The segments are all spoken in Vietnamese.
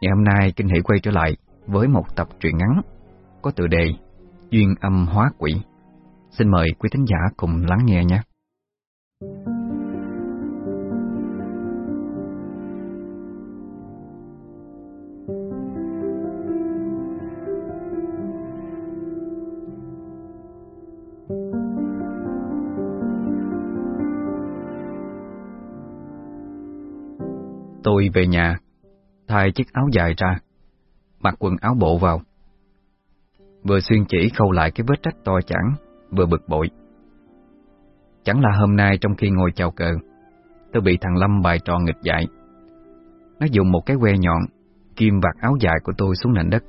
Ngày hôm nay Kinh Hỷ quay trở lại với một tập truyện ngắn có tựa đề Duyên âm hóa quỷ. Xin mời quý thính giả cùng lắng nghe nhé. Tôi về nhà, thay chiếc áo dài ra, mặc quần áo bộ vào. Vừa xuyên chỉ khâu lại cái vết rách to chẳng, vừa bực bội. Chẳng là hôm nay trong khi ngồi chào cờ, tôi bị thằng Lâm bài trò nghịch dại. Nó dùng một cái que nhọn, kim vạt áo dài của tôi xuống nền đất.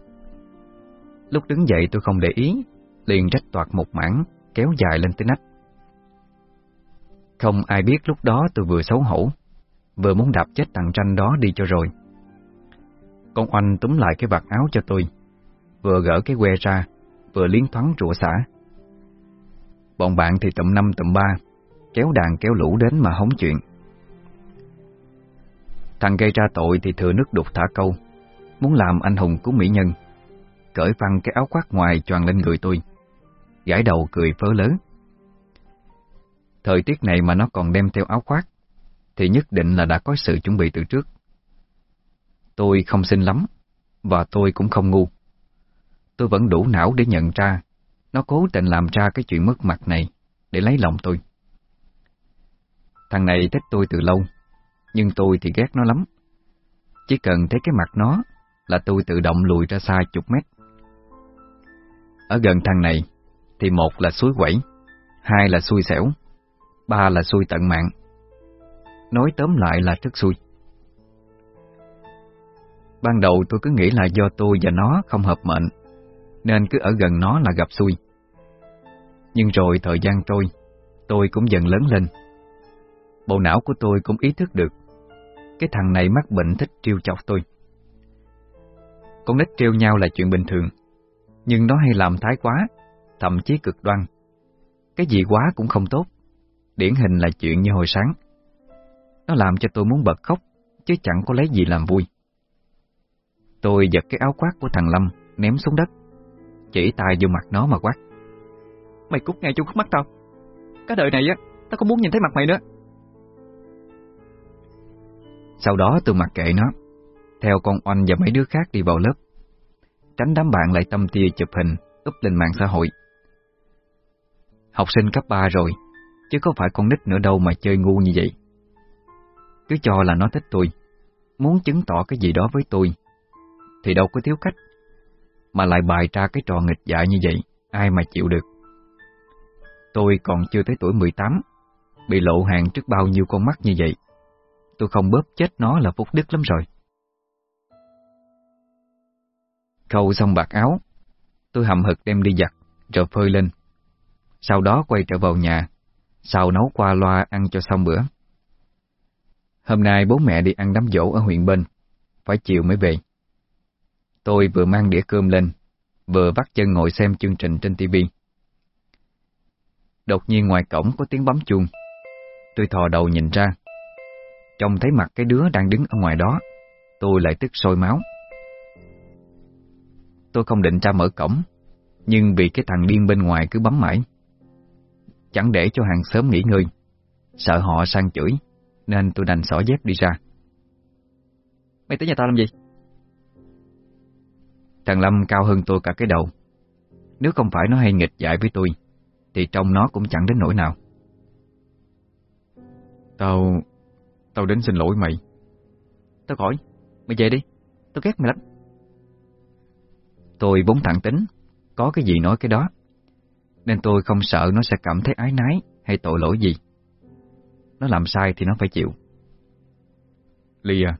Lúc đứng dậy tôi không để ý, liền rách toạc một mảng, kéo dài lên tới nách. Không ai biết lúc đó tôi vừa xấu hổ, vừa muốn đạp chết thằng tranh đó đi cho rồi. Con oanh túm lại cái vạt áo cho tôi, vừa gỡ cái que ra, vừa liến thoáng rủa xả. Bọn bạn thì tụm năm tụm ba, kéo đàn kéo lũ đến mà hóng chuyện. Thằng gây ra tội thì thừa nước đục thả câu, muốn làm anh hùng cứu mỹ nhân, cởi phăng cái áo khoác ngoài choàng lên người tôi, gãi đầu cười phớ lớn. Thời tiết này mà nó còn đem theo áo khoác, thì nhất định là đã có sự chuẩn bị từ trước. Tôi không xinh lắm, và tôi cũng không ngu. Tôi vẫn đủ não để nhận ra nó cố tình làm ra cái chuyện mất mặt này để lấy lòng tôi. Thằng này thích tôi từ lâu, nhưng tôi thì ghét nó lắm. Chỉ cần thấy cái mặt nó là tôi tự động lùi ra xa chục mét. Ở gần thằng này thì một là suối quẩy, hai là xui xẻo, ba là xui tận mạng. Nói tóm lại là rất xui. Ban đầu tôi cứ nghĩ là do tôi và nó không hợp mệnh, nên cứ ở gần nó là gặp xui. Nhưng rồi thời gian trôi, tôi cũng dần lớn lên. Bộ não của tôi cũng ý thức được, cái thằng này mắc bệnh thích trêu chọc tôi. Con nít trêu nhau là chuyện bình thường, nhưng nó hay làm thái quá, thậm chí cực đoan. Cái gì quá cũng không tốt, điển hình là chuyện như hồi sáng. Nó làm cho tôi muốn bật khóc, chứ chẳng có lấy gì làm vui. Tôi giật cái áo khoác của thằng Lâm, ném xuống đất, chỉ tay vô mặt nó mà quát. Mày cút ngay chung khuất mắt tao. Cái đời này á, tao không muốn nhìn thấy mặt mày nữa. Sau đó tôi mặc kệ nó, theo con oanh và mấy đứa khác đi vào lớp, tránh đám bạn lại tâm tia chụp hình, úp lên mạng xã hội. Học sinh cấp 3 rồi, chứ có phải con nít nữa đâu mà chơi ngu như vậy. Cứ cho là nó thích tôi, muốn chứng tỏ cái gì đó với tôi, thì đâu có thiếu cách, mà lại bài ra cái trò nghịch dại như vậy, ai mà chịu được. Tôi còn chưa tới tuổi 18, bị lộ hàng trước bao nhiêu con mắt như vậy. Tôi không bóp chết nó là phúc đức lắm rồi. Khâu xong bạc áo, tôi hầm hực đem đi giặt, rồi phơi lên. Sau đó quay trở vào nhà, xào nấu qua loa ăn cho xong bữa. Hôm nay bố mẹ đi ăn đám dỗ ở huyện bên, phải chiều mới về. Tôi vừa mang đĩa cơm lên, vừa vắt chân ngồi xem chương trình trên tivi. Đột nhiên ngoài cổng có tiếng bấm chuông. Tôi thò đầu nhìn ra. Trông thấy mặt cái đứa đang đứng ở ngoài đó, tôi lại tức sôi máu. Tôi không định ra mở cổng, nhưng vì cái thằng điên bên ngoài cứ bấm mãi. Chẳng để cho hàng sớm nghỉ ngơi, sợ họ sang chửi, nên tôi đành xỏ dép đi ra. Mày tới nhà tao làm gì? Thằng Lâm cao hơn tôi cả cái đầu. Nếu không phải nó hay nghịch dại với tôi, thì trong nó cũng chẳng đến nỗi nào. Tao... tao đến xin lỗi mày. Tao khỏi, mày về đi, tao ghét mày lắm. Tôi vốn thẳng tính, có cái gì nói cái đó, nên tôi không sợ nó sẽ cảm thấy ái nái hay tội lỗi gì. Nó làm sai thì nó phải chịu. Ly à,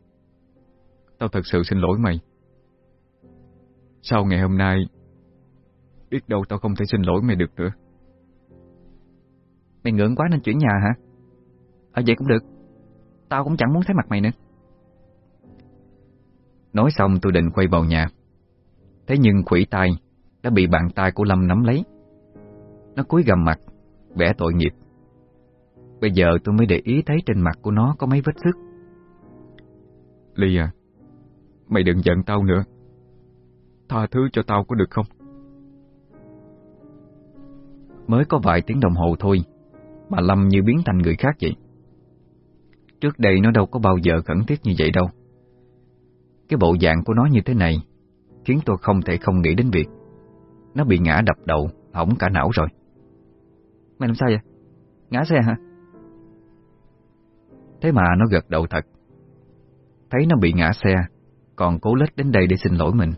tao thật sự xin lỗi mày. Sau ngày hôm nay, biết đâu tao không thể xin lỗi mày được nữa. Mày ngưỡng quá nên chuyển nhà hả? Ở vậy cũng được. Tao cũng chẳng muốn thấy mặt mày nữa. Nói xong tôi định quay vào nhà. Thế nhưng khủy tay đã bị bàn tay của Lâm nắm lấy. Nó cúi gầm mặt, vẽ tội nghiệp. Bây giờ tôi mới để ý thấy trên mặt của nó có mấy vết sức. Ly à, Mày đừng giận tao nữa Tha thứ cho tao có được không? Mới có vài tiếng đồng hồ thôi, Mà Lâm như biến thành người khác vậy. Trước đây nó đâu có bao giờ khẩn thiết như vậy đâu. Cái bộ dạng của nó như thế này Khiến tôi không thể không nghĩ đến việc Nó bị ngã đập đầu, Hỏng cả não rồi. Mày làm sao vậy? Ngã xe hả? Thế mà nó gật đầu thật. Thấy nó bị ngã xe, Còn cố lết đến đây để xin lỗi mình.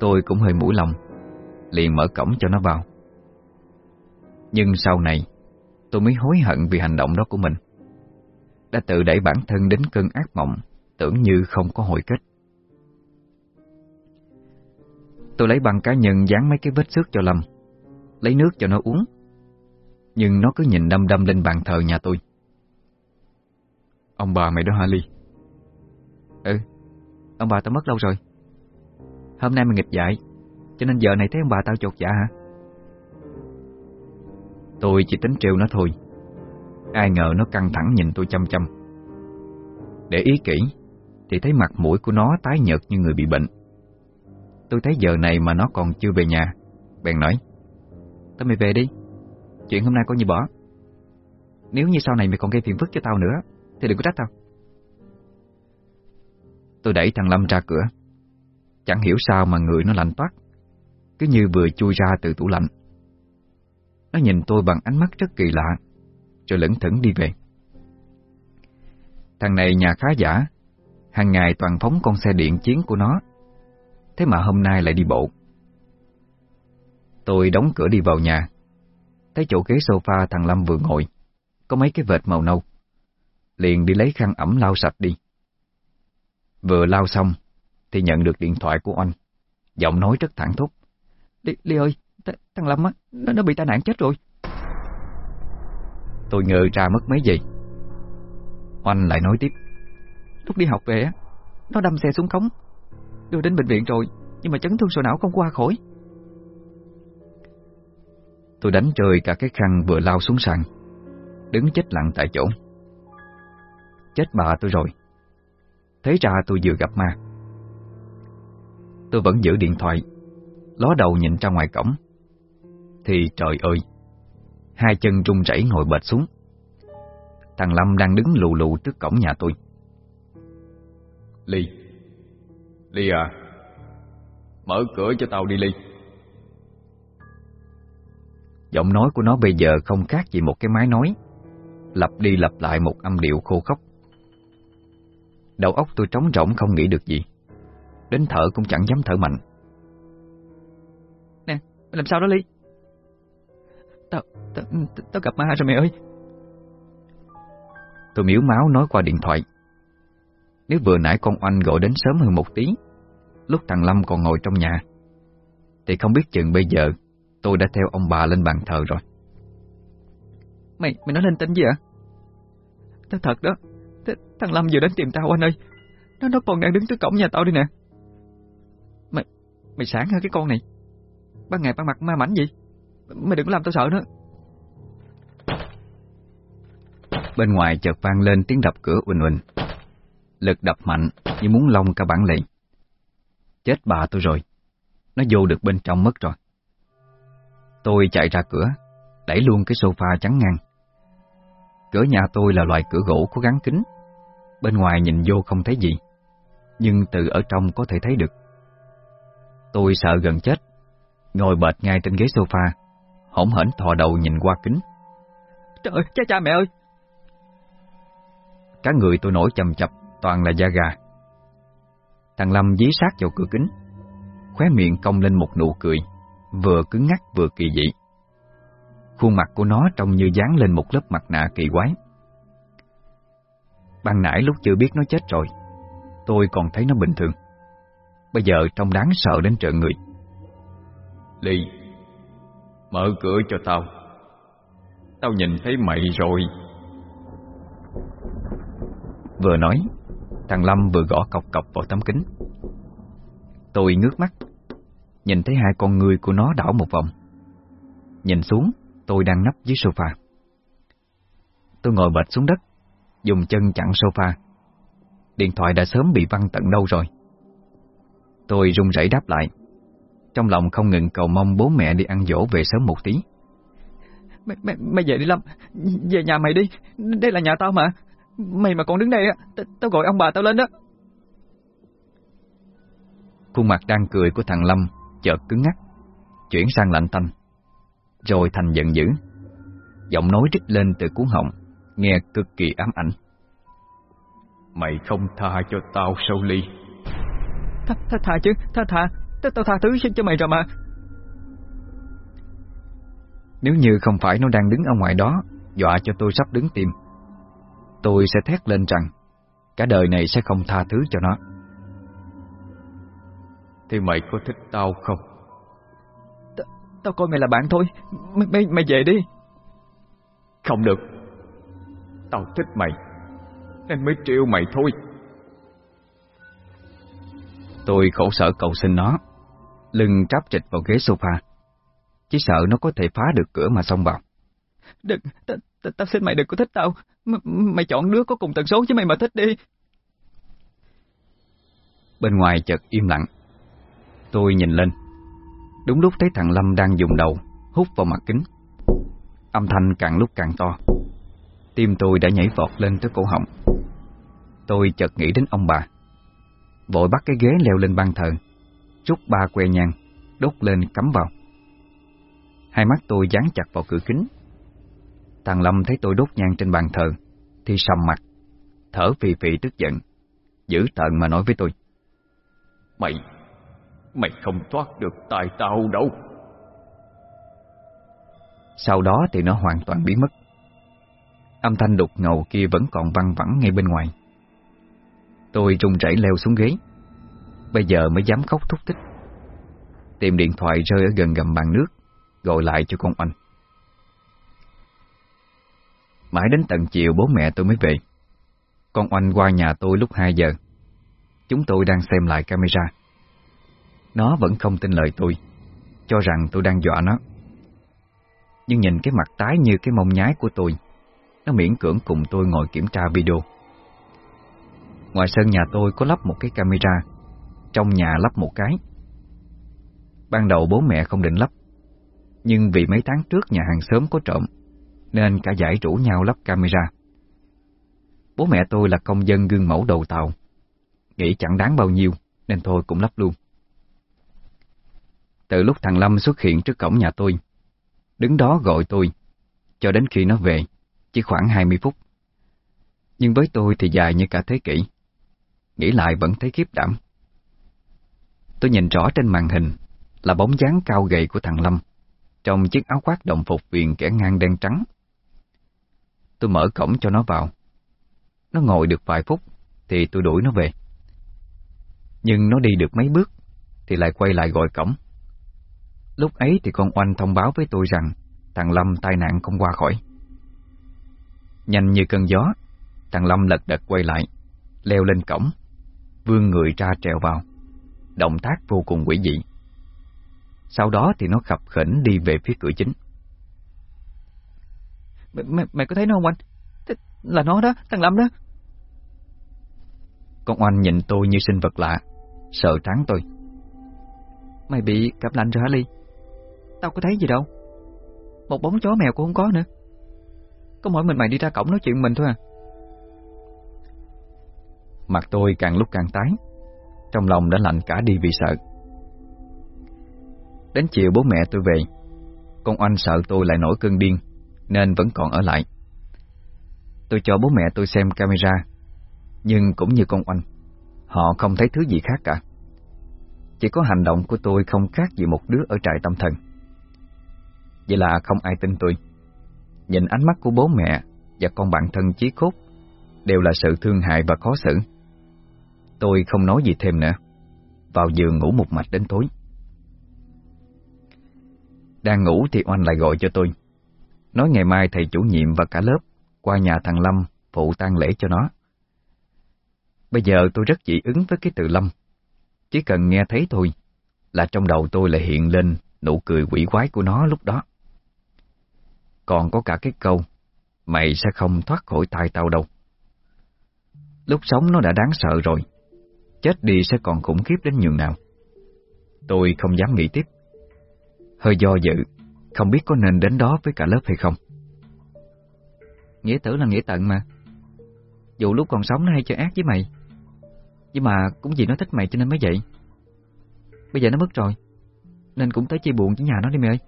Tôi cũng hơi mũi lòng, Liền mở cổng cho nó vào. Nhưng sau này, Tôi mới hối hận vì hành động đó của mình. Đã tự đẩy bản thân đến cơn ác mộng, Tưởng như không có hồi kết. Tôi lấy bằng cá nhân dán mấy cái vết xước cho Lâm, Lấy nước cho nó uống. Nhưng nó cứ nhìn đâm đâm lên bàn thờ nhà tôi. Ông bà mày đó hả Ly? Ừ Ông bà tao mất lâu rồi. Hôm nay mày nghịch dạy Cho nên giờ này thấy ông bà tao chột dạ hả? Tôi chỉ tính trêu nó thôi. Ai ngờ nó căng thẳng nhìn tôi chăm chăm. Để ý kỹ, Thì thấy mặt mũi của nó tái nhợt như người bị bệnh. Tôi thấy giờ này mà nó còn chưa về nhà, Bèn nói, Tao mày về đi, Chuyện hôm nay có như bỏ. Nếu như sau này mày còn gây phiền phức cho tao nữa, Thì đừng có trách tao. Tôi đẩy thằng Lâm ra cửa. Chẳng hiểu sao mà người nó lạnh toát. Cứ như vừa chui ra từ tủ lạnh. Nó nhìn tôi bằng ánh mắt rất kỳ lạ, Rồi lững thững đi về. Thằng này nhà khá giả, hàng ngày toàn phóng con xe điện chiến của nó. Thế mà hôm nay lại đi bộ. Tôi đóng cửa đi vào nhà. Thấy chỗ ghế sofa thằng Lâm vừa ngồi, Có mấy cái vệt màu nâu. Liền đi lấy khăn ẩm lau sạch đi. Vừa lau xong thì nhận được điện thoại của anh. Giọng nói rất thẳng thốt Ly, Ly ơi, thằng Lâm á nó, nó bị tai nạn chết rồi. Tôi ngờ ra mất mấy giây. Oanh lại nói tiếp. Lúc đi học về á Nó đâm xe xuống cống Đưa đến bệnh viện rồi Nhưng mà chấn thương sọ não không qua khỏi. Tôi đánh trời cả cái khăn vừa lao xuống sàn. Đứng chết lặng tại chỗ. Chết bà tôi rồi. Thế ra tôi vừa gặp ma. Tôi vẫn giữ điện thoại Ló đầu nhìn ra ngoài cổng. Thì trời ơi Hai chân run rẩy ngồi bệt xuống. Thằng Lâm đang đứng lù lù trước cổng nhà tôi. Ly Ly à Mở cửa cho tao đi Ly. Giọng nói của nó bây giờ không khác gì một cái máy nói. Lặp đi lặp lại một âm điệu khô khốc. Đầu óc tôi trống rỗng không nghĩ được gì Đến thở cũng chẳng dám thở mạnh. Nè, làm sao đó Ly Tao, tao, tao gặp ma rồi mẹ ơi. Tôi miếu máu nói qua điện thoại. Nếu vừa nãy con oanh gọi đến sớm hơn một tí Lúc thằng Lâm còn ngồi trong nhà Thì không biết chừng bây giờ Tôi đã theo ông bà lên bàn thờ rồi. Mày, mày nói lên tin gì ạ? Thật thật đó Th Thằng Lâm vừa đến tìm tao anh ơi. Nó nó còn đang đứng trước cổng nhà tao đi nè mày sáng hơn cái con này. Ban ngày ban mặt ma mảnh gì Mày đừng có làm tao sợ nữa. Bên ngoài chợt vang lên tiếng đập cửa uỳnh uỳnh. Lực đập mạnh như muốn lông cả bản lề. Chết bà tôi rồi. Nó vô được bên trong mất rồi. Tôi chạy ra cửa, Đẩy luôn cái sofa trắng ngang. Cửa nhà tôi là loại cửa gỗ có gắn kính. Bên ngoài nhìn vô không thấy gì, Nhưng từ ở trong có thể thấy được. Tôi sợ gần chết. Ngồi bệt ngay trên ghế sofa Hỗn hển thò đầu nhìn qua kính. Trời ơi, cha cha mẹ ơi! Cả người tôi nổi chầm chập Toàn là da gà. Thằng Lâm dí sát vào cửa kính Khóe miệng cong lên một nụ cười Vừa cứng ngắc vừa kỳ dị. Khuôn mặt của nó trông như dán lên một lớp mặt nạ kỳ quái. Ban nãy lúc chưa biết nó chết rồi Tôi còn thấy nó bình thường Bây giờ trông đáng sợ đến trợn người. Ly Mở cửa cho tao. Tao nhìn thấy mày rồi. Vừa nói Thằng Lâm vừa gõ cọc cọc vào tấm kính. Tôi ngước mắt Nhìn thấy hai con người của nó đảo một vòng. Nhìn xuống Tôi đang nấp dưới sofa. Tôi ngồi bệt xuống đất Dùng chân chặn sofa. Điện thoại đã sớm bị văng tận đâu rồi Tôi run rẩy đáp lại. Trong lòng không ngừng cầu mong bố mẹ đi ăn dỗ về sớm một tí. Mày, mày, mày về đi Lâm. Về nhà mày đi. Đây là nhà tao mà. Mày mà còn đứng đây á Tao gọi ông bà tao lên đó. Khuôn mặt đang cười của thằng Lâm Chợt cứng ngắc Chuyển sang lạnh tanh Rồi thành giận dữ. Giọng nói rít lên từ cuốn họng Nghe cực kỳ ám ảnh. Mày không tha cho tao sao Ly Tha, tha, tha chứ Tha tha Tao, tao tha thứ cho mày rồi mà. Nếu như không phải nó đang đứng ở ngoài đó Dọa cho tôi sắp đứng tim Tôi sẽ thét lên rằng Cả đời này sẽ không tha thứ cho nó. Thì mày có thích tao không? T tao coi mày là bạn thôi Mày, mày, mày về đi. Không được. Tao thích mày Nên mới trêu mày thôi Tôi khổ sở cầu xin nó. Lưng tráp trịch vào ghế sofa. Chỉ sợ nó có thể phá được cửa mà xông vào. Đừng, tao xin mày đừng có thích tao. M Mày chọn đứa có cùng tần số với mày mà thích đi. Bên ngoài chợt im lặng. Tôi nhìn lên. Đúng lúc thấy thằng Lâm đang dùng đầu Hút vào mặt kính. Âm thanh càng lúc càng to. Tim tôi đã nhảy vọt lên tới cổ họng. Tôi chợt nghĩ đến ông bà Vội bắt cái ghế leo lên ban thờ. Rút ba que nhang Đốt lên cắm vào. Hai mắt tôi dán chặt vào cửa kính. Thằng Lâm thấy tôi đốt nhang trên bàn thờ Thì sầm mặt Thở phì phì tức giận Giữ tợn mà nói với tôi. Mày Mày không thoát được tài tao đâu. Sau đó thì nó hoàn toàn biến mất. Âm thanh đục ngầu kia vẫn còn văng vẳng ngay bên ngoài Tôi trùng rẩy leo xuống ghế. Bây giờ mới dám khóc thúc thích. Tìm điện thoại rơi ở gần gầm bàn nước, Gọi lại cho con anh Mãi đến tận chiều bố mẹ tôi mới về. Con oanh qua nhà tôi lúc 2 giờ. Chúng tôi đang xem lại camera. Nó vẫn không tin lời tôi, Cho rằng tôi đang dọa nó. Nhưng nhìn cái mặt tái như cái mông nhái của tôi, Nó miễn cưỡng cùng tôi ngồi kiểm tra video. Ngoài sân nhà tôi có lắp một cái camera, Trong nhà lắp một cái. Ban đầu bố mẹ không định lắp, Nhưng vì mấy tháng trước nhà hàng xóm có trộm, Nên cả giải rủ nhau lắp camera. Bố mẹ tôi là công dân gương mẫu đầu tàu, Nghĩ chẳng đáng bao nhiêu, Nên thôi cũng lắp luôn. Từ lúc thằng Lâm xuất hiện trước cổng nhà tôi, Đứng đó gọi tôi, Cho đến khi nó về, Chỉ khoảng 20 phút. Nhưng với tôi thì dài như cả thế kỷ. Nghĩ lại vẫn thấy khiếp đảm. Tôi nhìn rõ trên màn hình Là bóng dáng cao gầy của thằng Lâm, Trong chiếc áo khoác đồng phục viền kẻ ngang đen trắng. Tôi mở cổng cho nó vào. Nó ngồi được vài phút Thì tôi đuổi nó về. Nhưng nó đi được mấy bước Thì lại quay lại gọi cổng. Lúc ấy thì con oanh thông báo với tôi rằng Thằng Lâm tai nạn không qua khỏi. Nhanh như cơn gió, Thằng Lâm lật đật quay lại, Leo lên cổng vươn người ra trèo vào. Động tác vô cùng quỷ dị. Sau đó thì nó khập khỉnh đi về phía cửa chính. Mày, mày, có thấy nó không anh? Là nó đó, thằng Lâm đó. Con oanh nhìn tôi như sinh vật lạ, sợ trắng tôi. Mày bị cặp lạnh rồi hả Ly? Tao có thấy gì đâu. Một bóng chó mèo cũng không có nữa. Có mỗi mình mày đi ra cổng nói chuyện mình thôi à. Mặt tôi càng lúc càng tái. Trong lòng đã lạnh cả đi vì sợ. Đến chiều bố mẹ tôi về, Con oanh sợ tôi lại nổi cơn điên, Nên vẫn còn ở lại. Tôi cho bố mẹ tôi xem camera, Nhưng cũng như con oanh, Họ không thấy thứ gì khác cả. Chỉ có hành động của tôi không khác gì một đứa ở trại tâm thần. Vậy là không ai tin tôi. Nhìn ánh mắt của bố mẹ Và con bạn thân chí cốt Đều là sự thương hại và khó xử. Tôi không nói gì thêm nữa. Vào giường ngủ một mạch đến tối. Đang ngủ thì Oanh lại gọi cho tôi. Nói ngày mai thầy chủ nhiệm và cả lớp Qua nhà thằng Lâm phụ tang lễ cho nó. Bây giờ tôi rất dị ứng với cái từ Lâm. Chỉ cần nghe thấy thôi Là trong đầu tôi lại hiện lên Nụ cười quỷ quái của nó lúc đó. Còn có cả cái câu, Mày sẽ không thoát khỏi tay tao đâu. Lúc sống nó đã đáng sợ rồi. Chết đi sẽ còn khủng khiếp đến nhường nào Tôi không dám nghĩ tiếp. Hơi do dự, không biết có nên đến đó với cả lớp hay không. Nghĩa tử là nghĩa tận mà. Dù lúc còn sống nó hay chơi ác với mày. Nhưng mà cũng vì nó thích mày cho nên mới vậy. Bây giờ nó mất rồi, nên cũng tới chia buồn với nhà nó đi mày ơi.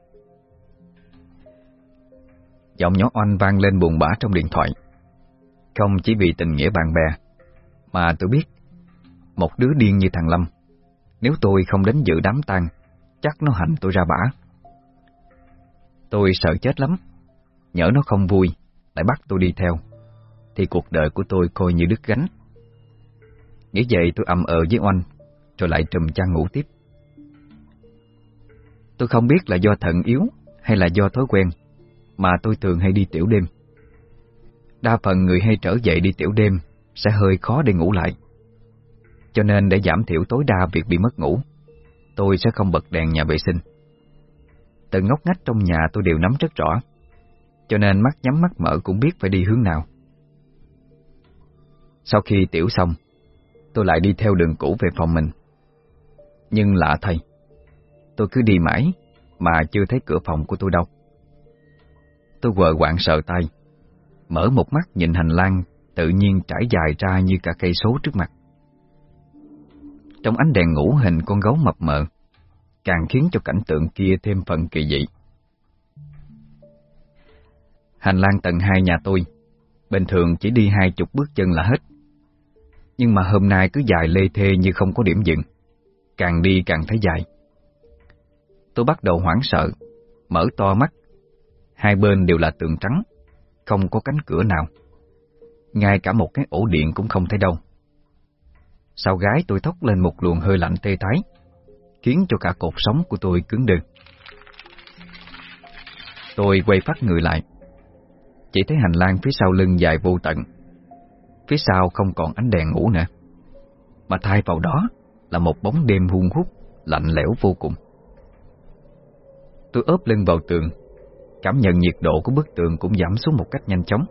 Giọng nhỏ oanh vang lên buồn bã trong điện thoại. Không chỉ vì tình nghĩa bạn bè, mà tôi biết, một đứa điên như thằng Lâm, nếu tôi không đến dự đám tang, chắc nó hành tôi ra bả. Tôi sợ chết lắm, nhỡ nó không vui, lại bắt tôi đi theo, thì cuộc đời của tôi coi như đứt gánh. Nghĩ vậy tôi ầm ờ với oanh, rồi lại trùm chăn ngủ tiếp. Tôi không biết là do thận yếu hay là do thói quen, mà tôi thường hay đi tiểu đêm. Đa phần người hay trở dậy đi tiểu đêm sẽ hơi khó để ngủ lại. Cho nên để giảm thiểu tối đa việc bị mất ngủ, tôi sẽ không bật đèn nhà vệ sinh. Từng ngóc ngách trong nhà tôi đều nắm rất rõ, cho nên mắt nhắm mắt mở cũng biết phải đi hướng nào. Sau khi tiểu xong, tôi lại đi theo đường cũ về phòng mình. Nhưng lạ thay, tôi cứ đi mãi mà chưa thấy cửa phòng của tôi đâu. Tôi vừa quạng sợ tay, mở một mắt nhìn hành lang tự nhiên trải dài ra như cả cây số trước mặt. Trong ánh đèn ngủ hình con gấu mập mờ, càng khiến cho cảnh tượng kia thêm phần kỳ dị. Hành lang tầng hai nhà tôi, bình thường chỉ đi hai chục bước chân là hết. Nhưng mà hôm nay cứ dài lê thê như không có điểm dừng, càng đi càng thấy dài. Tôi bắt đầu hoảng sợ, mở to mắt. Hai bên đều là tường trắng, không có cánh cửa nào. Ngay cả một cái ổ điện cũng không thấy đâu. Sau gái tôi thốc lên một luồng hơi lạnh tê tái, khiến cho cả cột sống của tôi cứng đờ. Tôi quay phát người lại, chỉ thấy hành lang phía sau lưng dài vô tận. Phía sau không còn ánh đèn ngủ nữa, mà thay vào đó là một bóng đêm hung hút, lạnh lẽo vô cùng. Tôi ốp lưng vào tường, cảm nhận nhiệt độ của bức tường cũng giảm xuống một cách nhanh chóng.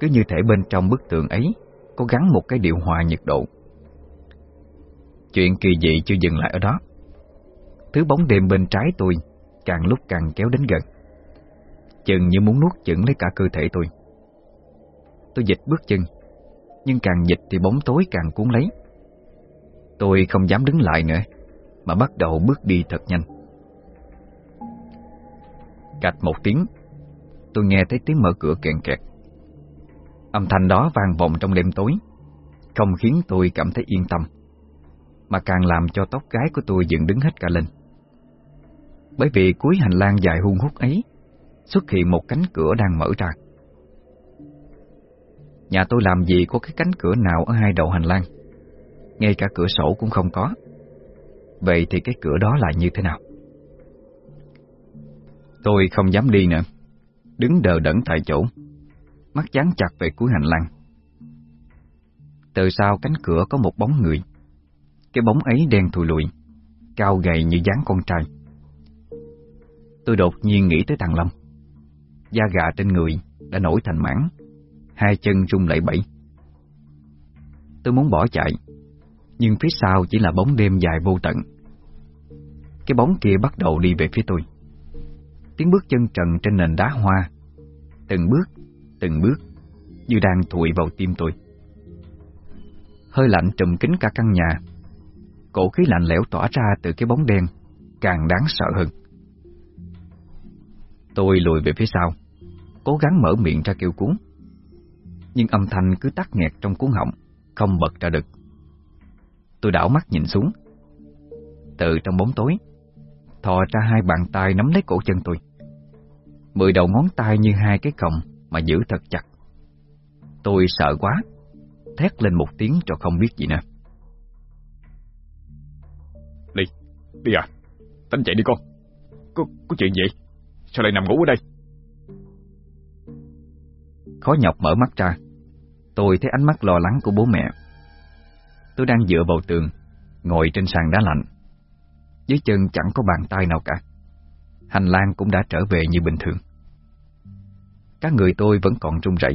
Cứ như thể bên trong bức tường ấy có gắn một cái điều hòa nhiệt độ. Chuyện kỳ dị chưa dừng lại ở đó. Thứ bóng đêm bên trái tôi càng lúc càng kéo đến gần. Chừng như muốn nuốt chửng lấy cả cơ thể tôi. Tôi dịch bước chân, nhưng càng dịch thì bóng tối càng cuốn lấy. Tôi không dám đứng lại nữa, mà bắt đầu bước đi thật nhanh. Cạch một tiếng, tôi nghe thấy tiếng mở cửa kẹn kẹt. Âm thanh đó vang vọng trong đêm tối, không khiến tôi cảm thấy yên tâm, mà càng làm cho tóc gái của tôi dựng đứng hết cả lên. Bởi vì cuối hành lang dài hung hút ấy, xuất hiện một cánh cửa đang mở ra. Nhà tôi làm gì có cái cánh cửa nào ở hai đầu hành lang, ngay cả cửa sổ cũng không có. Vậy thì cái cửa đó là như thế nào? Tôi không dám đi nữa, đứng đờ đẫn tại chỗ, mắt dán chặt về cuối hành lang. Từ sau cánh cửa có một bóng người, cái bóng ấy đen thùi lùi, cao gầy như dáng con trai. Tôi đột nhiên nghĩ tới thằng Lâm. Da gà trên người đã nổi thành mảng, hai chân rung lẩy bẩy. Tôi muốn bỏ chạy, nhưng phía sau chỉ là bóng đêm dài vô tận. Cái bóng kia bắt đầu đi về phía tôi tiếng bước chân trần trên nền đá hoa. Từng bước, từng bước, như đang thụi vào tim tôi. Hơi lạnh trùm kín cả căn nhà. Cổ khí lạnh lẽo tỏa ra từ cái bóng đen, càng đáng sợ hơn. Tôi lùi về phía sau, cố gắng mở miệng ra kêu cuốn. Nhưng âm thanh cứ tắt nghẹt trong cuốn họng, không bật ra được. Tôi đảo mắt nhìn xuống. Từ trong bóng tối, thò ra hai bàn tay nắm lấy cổ chân tôi. Mười đầu ngón tay như hai cái còng Mà giữ thật chặt Tôi sợ quá Thét lên một tiếng cho không biết gì nữa đi à Tánh chạy đi con. Có, có chuyện gì? Sao lại nằm ngủ ở đây? Khó nhọc mở mắt ra. Tôi thấy ánh mắt lo lắng của bố mẹ. Tôi đang dựa vào tường Ngồi trên sàn đá lạnh. Dưới chân chẳng có bàn tay nào cả. Hành lang cũng đã trở về như bình thường. Các người tôi vẫn còn run rẩy.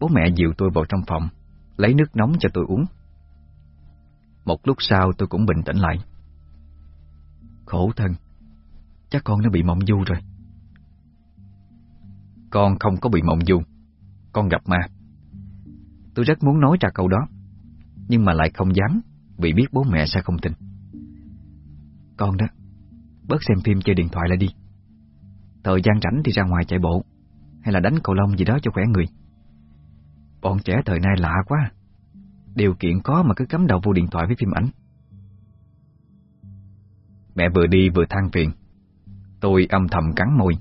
Bố mẹ dìu tôi vào trong phòng Lấy nước nóng cho tôi uống. Một lúc sau tôi cũng bình tĩnh lại. Khổ thân. Chắc con nó bị mộng du rồi. Con không có bị mộng du. Con gặp ma. Tôi rất muốn nói ra câu đó, Nhưng mà lại không dám Vì biết bố mẹ sẽ không tin. Con đó, Bớt xem phim chơi điện thoại lại đi. Thời gian rảnh thì ra ngoài chạy bộ, Hay là đánh cầu lông gì đó cho khỏe người. Bọn trẻ thời nay lạ quá. Điều kiện có mà cứ cắm đầu vô điện thoại với phim ảnh. Mẹ vừa đi vừa than phiền. Tôi âm thầm cắn môi.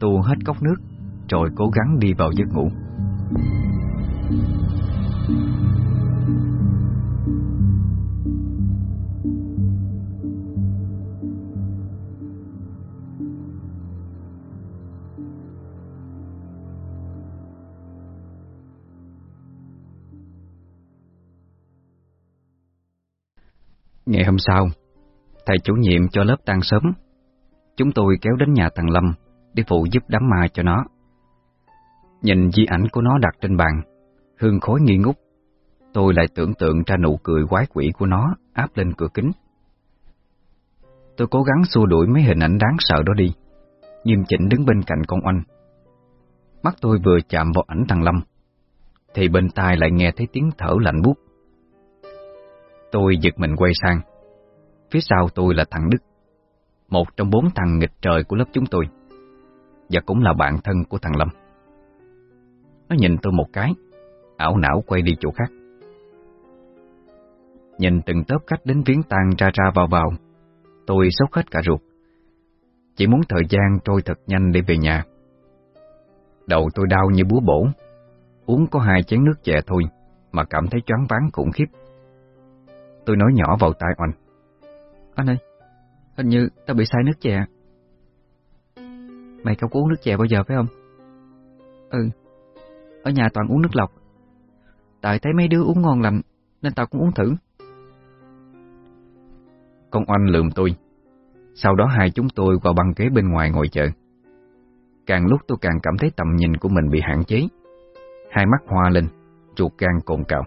Tu hết cốc nước Rồi cố gắng đi vào giấc ngủ. Ngày hôm sau, thầy chủ nhiệm cho lớp tan sớm. Chúng tôi kéo đến nhà thằng Lâm để phụ giúp đám ma cho nó. Nhìn di ảnh của nó đặt trên bàn, hương khói nghi ngút, tôi lại tưởng tượng ra nụ cười quái quỷ của nó áp lên cửa kính. Tôi cố gắng xua đuổi mấy hình ảnh đáng sợ đó đi, nghiêm chỉnh đứng bên cạnh con oanh. Mắt tôi vừa chạm vào ảnh thằng Lâm, thì bên tai lại nghe thấy tiếng thở lạnh buốt. Tôi giật mình quay sang. Phía sau tôi là thằng Đức, một trong bốn thằng nghịch trời của lớp chúng tôi, và cũng là bạn thân của thằng Lâm. Nó nhìn tôi một cái, ảo não quay đi chỗ khác. Nhìn từng tớp khách đến viếng tang ra ra vào vào, tôi sốc hết cả ruột. Chỉ muốn thời gian trôi thật nhanh để về nhà. Đầu tôi đau như búa bổ, uống có hai chén nước chè thôi mà cảm thấy choáng váng khủng khiếp. Tôi nói nhỏ vào tai oanh. Anh ơi, hình như tao bị sai nước chè. Mày không có uống nước chè bao giờ phải không? Ừ, ở nhà toàn uống nước lọc. Tại thấy mấy đứa uống ngon lành, nên tao cũng uống thử. Con oanh lườm tôi. Sau đó hai chúng tôi vào băng ghế bên ngoài ngồi chờ. Càng lúc tôi càng cảm thấy tầm nhìn của mình bị hạn chế. Hai mắt hoa lên, ruột gan cồn cào.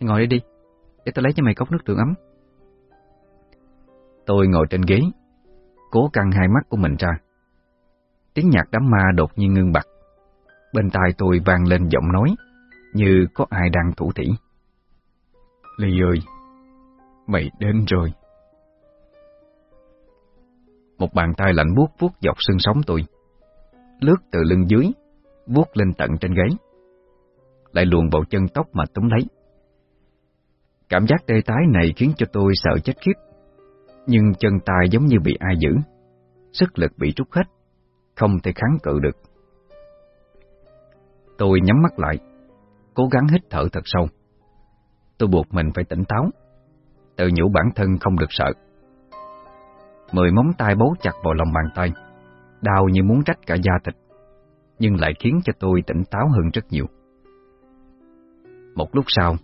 Ngồi đây đi, để tao lấy cho mày cốc nước tương ấm. Tôi ngồi trên ghế, cố căng hai mắt của mình ra. Tiếng nhạc đám ma đột nhiên ngưng bặt. Bên tai tôi vang lên giọng nói, như có ai đang thủ thỉ. Ly ơi, mày đến rồi. Một bàn tay lạnh buốt vuốt dọc xương sống tôi, lướt từ lưng dưới, vuốt lên tận trên gáy, lại luồn vào chân tóc mà túm lấy. Cảm giác tê tái này khiến cho tôi sợ chết khiếp. Nhưng chân tay giống như bị ai giữ, sức lực bị rút hết, không thể kháng cự được. Tôi nhắm mắt lại, cố gắng hít thở thật sâu. Tôi buộc mình phải tỉnh táo, tự nhủ bản thân không được sợ. Mười móng tay bấu chặt vào lòng bàn tay, đau như muốn rách cả da thịt, nhưng lại khiến cho tôi tỉnh táo hơn rất nhiều. Một lúc sau,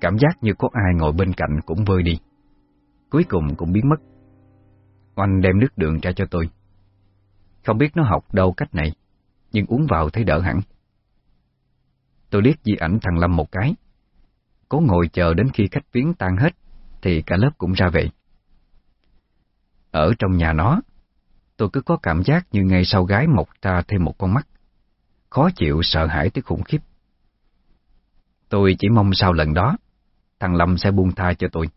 Cảm giác như có ai ngồi bên cạnh cũng vơi đi Cuối cùng cũng biến mất. Oanh đem nước đường ra cho tôi. Không biết nó học đâu cách này, Nhưng uống vào thấy đỡ hẳn. Tôi liếc di ảnh thằng Lâm một cái. Cố ngồi chờ đến khi khách viếng tan hết, Thì cả lớp cũng ra về. Ở trong nhà nó, Tôi cứ có cảm giác như ngay sau gái mọc ra thêm một con mắt. Khó chịu sợ hãi tới khủng khiếp. Tôi chỉ mong sau lần đó, thằng Lâm sẽ buông tha cho tôi.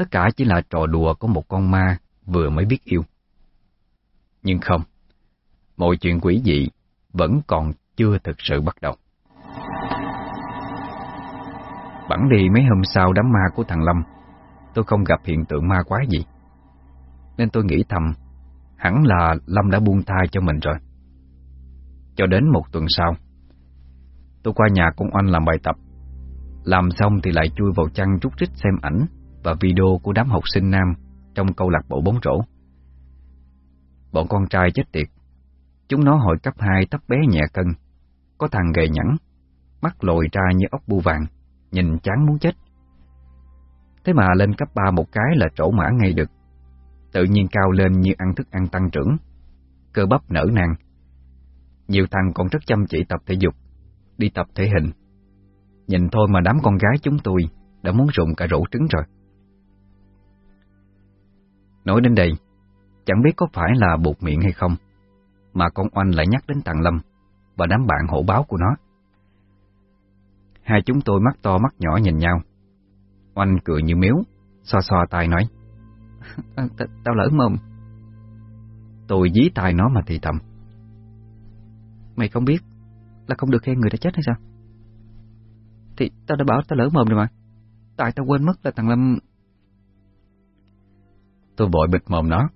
Tất cả chỉ là trò đùa của một con ma vừa mới biết yêu. Nhưng không, mọi chuyện quỷ dị vẫn còn chưa thực sự bắt đầu. Bẵng đi mấy hôm sau đám ma của thằng Lâm, tôi không gặp hiện tượng ma quái gì. Nên tôi nghĩ thầm, hẳn là Lâm đã buông tha cho mình rồi. Cho đến một tuần sau, tôi qua nhà con Oanh làm bài tập làm xong thì lại chui vào chăn rút rít xem ảnh và video của đám học sinh nam trong câu lạc bộ bóng rổ. Bọn con trai chết tiệt. Chúng nó hồi cấp 2 thấp bé nhẹ cân, có thằng gầy nhẵn, mắt lồi ra như ốc bu vàng, nhìn chán muốn chết. Thế mà lên cấp 3 một cái là trổ mã ngay được, tự nhiên cao lên như ăn thức ăn tăng trưởng, cơ bắp nở nang. Nhiều thằng còn rất chăm chỉ tập thể dục, đi tập thể hình, Nhìn thôi mà đám con gái chúng tôi đã muốn rụng cả rổ trứng rồi. Nói đến đây, chẳng biết có phải là buộc miệng hay không, mà con oanh lại nhắc đến Tàng Lâm và đám bạn hổ báo của nó. Hai chúng tôi mắt to mắt nhỏ nhìn nhau. Oanh cười như miếu, xoa xoa tay nói. Ờ, tao lỡ mồm. Tôi dí tay nó mà thì thầm. Mày không biết là không được khen người đã chết hay sao? Thì tao đã bảo tao lỡ mồm rồi mà. Tại tao quên mất là thằng Lâm... Tôi vội bịt mồm nó.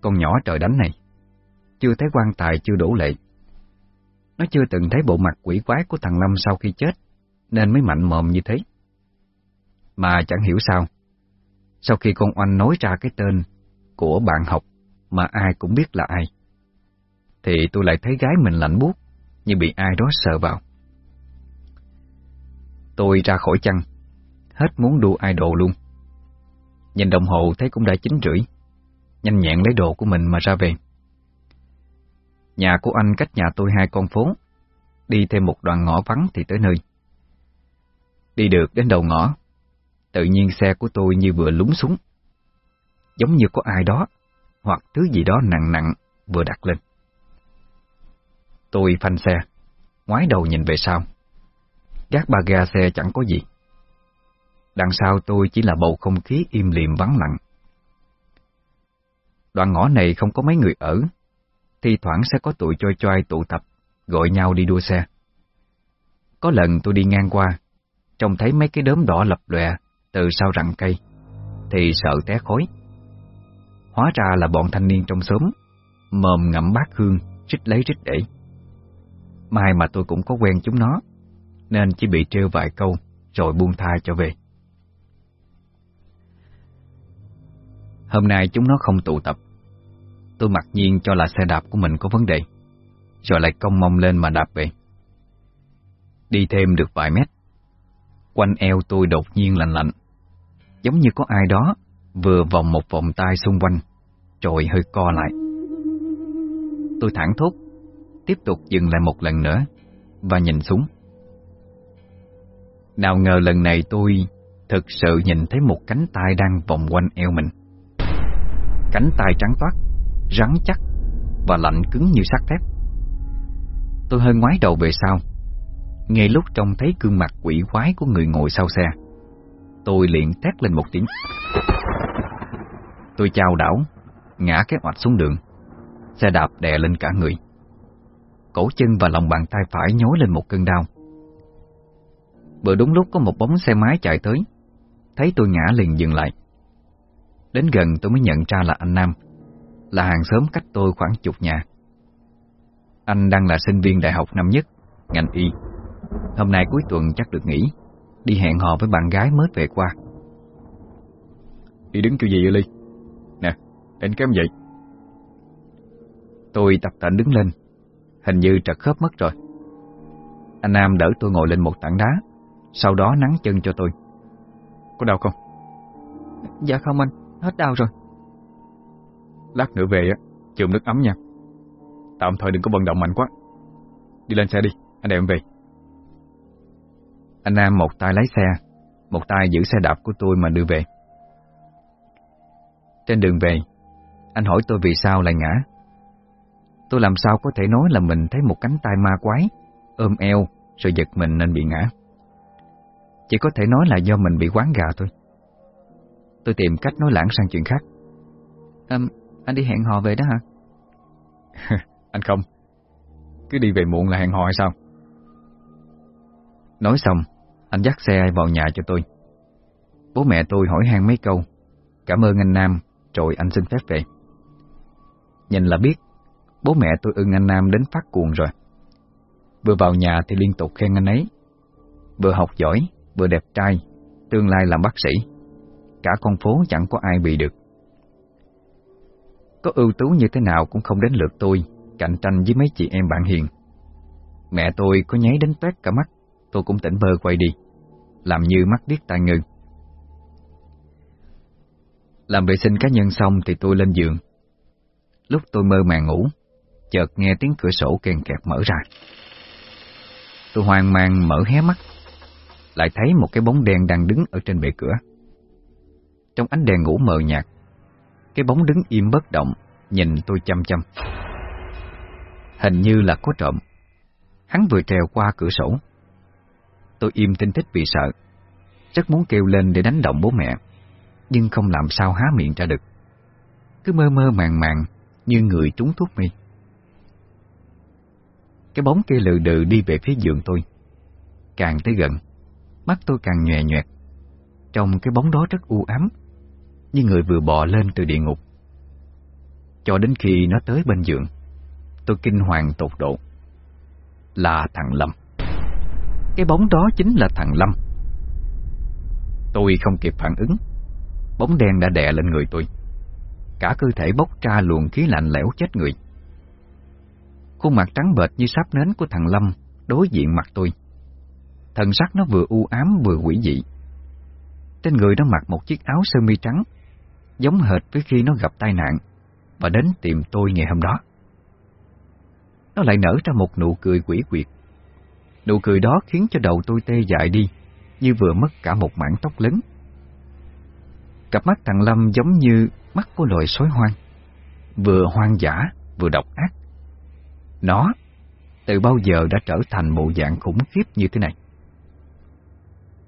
Con nhỏ trời đánh này. Chưa thấy quan tài chưa đủ lệ. Nó chưa từng thấy bộ mặt quỷ quái của thằng Lâm sau khi chết, nên mới mạnh mồm như thế. Mà chẳng hiểu sao, sau khi con oanh nói ra cái tên của bạn học mà ai cũng biết là ai, thì tôi lại thấy gái mình lạnh buốt như bị ai đó sờ vào. Tôi ra khỏi chăn, hết muốn đua idol luôn. Nhìn đồng hồ thấy cũng đã chín rưỡi, nhanh nhẹn lấy đồ của mình mà ra về. Nhà của anh cách nhà tôi hai con phố, đi thêm một đoạn ngõ vắng thì tới nơi. Đi được đến đầu ngõ, tự nhiên xe của tôi như vừa lúng súng. Giống như có ai đó, hoặc thứ gì đó nặng nặng vừa đặt lên. Tôi phanh xe, ngoái đầu nhìn về sau. Các ba ga xe chẳng có gì. Đằng sau tôi chỉ là bầu không khí im lìm vắng lặng. Đoạn ngõ này không có mấy người ở, thi thoảng sẽ có tụi choi choi tụ tập, gọi nhau đi đua xe. Có lần tôi đi ngang qua, trông thấy mấy cái đốm đỏ lập lòe từ sau rặng cây, thì sợ té khói. Hóa ra là bọn thanh niên trong xóm, mồm ngậm bát hương, rít lấy rít để. Mai mà tôi cũng có quen chúng nó, nên chỉ bị trêu vài câu rồi buông tha cho về. Hôm nay chúng nó không tụ tập. Tôi mặc nhiên cho là xe đạp của mình có vấn đề, rồi lại cong mông lên mà đạp về. Đi thêm được vài mét, quanh eo tôi đột nhiên lạnh lạnh, giống như có ai đó vừa vòng một vòng tay xung quanh, rồi hơi co lại. Tôi thẳng thốt, tiếp tục dừng lại một lần nữa và nhìn xuống. Nào ngờ lần này tôi thực sự nhìn thấy một cánh tay đang vòng quanh eo mình. Cánh tay trắng toát, rắn chắc và lạnh cứng như sắt thép. Tôi hơi ngoái đầu về sau, ngay lúc trông thấy gương mặt quỷ quái của người ngồi sau xe. Tôi liền thét lên một tiếng. Tôi chào đảo, ngã cái oạch xuống đường. Xe đạp đè lên cả người. Cổ chân và lòng bàn tay phải nhói lên một cơn đau. Bữa đúng lúc có một bóng xe máy chạy tới, thấy tôi ngã liền dừng lại. Đến gần tôi mới nhận ra là anh Nam, là hàng xóm cách tôi khoảng chục nhà. Anh đang là sinh viên đại học năm nhất, ngành y. Hôm nay cuối tuần chắc được nghỉ, đi hẹn hò với bạn gái mới về qua. Đi đứng kiểu gì vậy Ly? Nè, đến kém vậy. Tôi tập tễnh đứng lên, hình như trật khớp mất rồi. Anh Nam đỡ tôi ngồi lên một tảng đá, sau đó nắng chân cho tôi. Có đau không? Dạ không anh, hết đau rồi. Lát nữa về á, chườm nước ấm nha. Tạm thời đừng có vận động mạnh quá. Đi lên xe đi, anh đem về. Anh Nam một tay lái xe, một tay giữ xe đạp của tôi mà đưa về. Trên đường về, anh hỏi tôi vì sao lại ngã. Tôi làm sao có thể nói là mình thấy một cánh tay ma quái, ôm eo rồi giật mình nên bị ngã. Chỉ có thể nói là do mình bị quán gà thôi. Tôi tìm cách nói lãng sang chuyện khác. À, anh đi hẹn hò về đó hả? anh không. Cứ đi về muộn là hẹn hò hay sao? Nói xong, anh dắt xe vào nhà cho tôi. Bố mẹ tôi hỏi han mấy câu. Cảm ơn anh Nam, rồi anh xin phép về. Nhìn là biết, bố mẹ tôi ưng anh Nam đến phát cuồng rồi. Vừa vào nhà thì liên tục khen anh ấy. Vừa học giỏi, vừa đẹp trai, tương lai làm bác sĩ. Cả con phố chẳng có ai bị được. Có ưu tú như thế nào cũng không đến lượt tôi cạnh tranh với mấy chị em bạn hiền. Mẹ tôi có nháy đến toét cả mắt, tôi cũng tỉnh bơ quay đi, làm như mắt điếc tai ngư. Làm vệ sinh cá nhân xong thì tôi lên giường. Lúc tôi mơ màng ngủ, chợt nghe tiếng cửa sổ kèn kẹt mở ra. Tôi hoang mang mở hé mắt, lại thấy một cái bóng đen đang đứng ở trên bệ cửa. Trong ánh đèn ngủ mờ nhạt, Cái bóng đứng im bất động, nhìn tôi chăm chăm. Hình như là có trộm. Hắn vừa trèo qua cửa sổ. Tôi im tinh thích vì sợ. Rất muốn kêu lên để đánh động bố mẹ, nhưng không làm sao há miệng ra được. Cứ mơ mơ màng màng như người trúng thuốc mê. Cái bóng kia lừ đừ đi về phía giường tôi. Càng tới gần, mắt tôi càng nhòe nhòe. Trong cái bóng đó rất u ám, như người vừa bò lên từ địa ngục. Cho đến khi nó tới bên giường, tôi kinh hoàng tột độ. Là thằng Lâm. Cái bóng đó chính là thằng Lâm. Tôi không kịp phản ứng, bóng đen đã đè lên người tôi. Cả cơ thể bốc ra luồng khí lạnh lẽo chết người. Khuôn mặt trắng bệch như sáp nến của thằng Lâm đối diện mặt tôi. Thần sắc nó vừa u ám vừa quỷ dị. Trên người nó mặc một chiếc áo sơ mi trắng, giống hệt với khi nó gặp tai nạn và đến tìm tôi ngày hôm đó. Nó lại nở ra một nụ cười quỷ quyệt. Nụ cười đó khiến cho đầu tôi tê dại đi, như vừa mất cả một mảng tóc lớn. Cặp mắt thằng Lâm giống như mắt của loài sói hoang, vừa hoang dã vừa độc ác. Nó từ bao giờ đã trở thành bộ dạng khủng khiếp như thế này?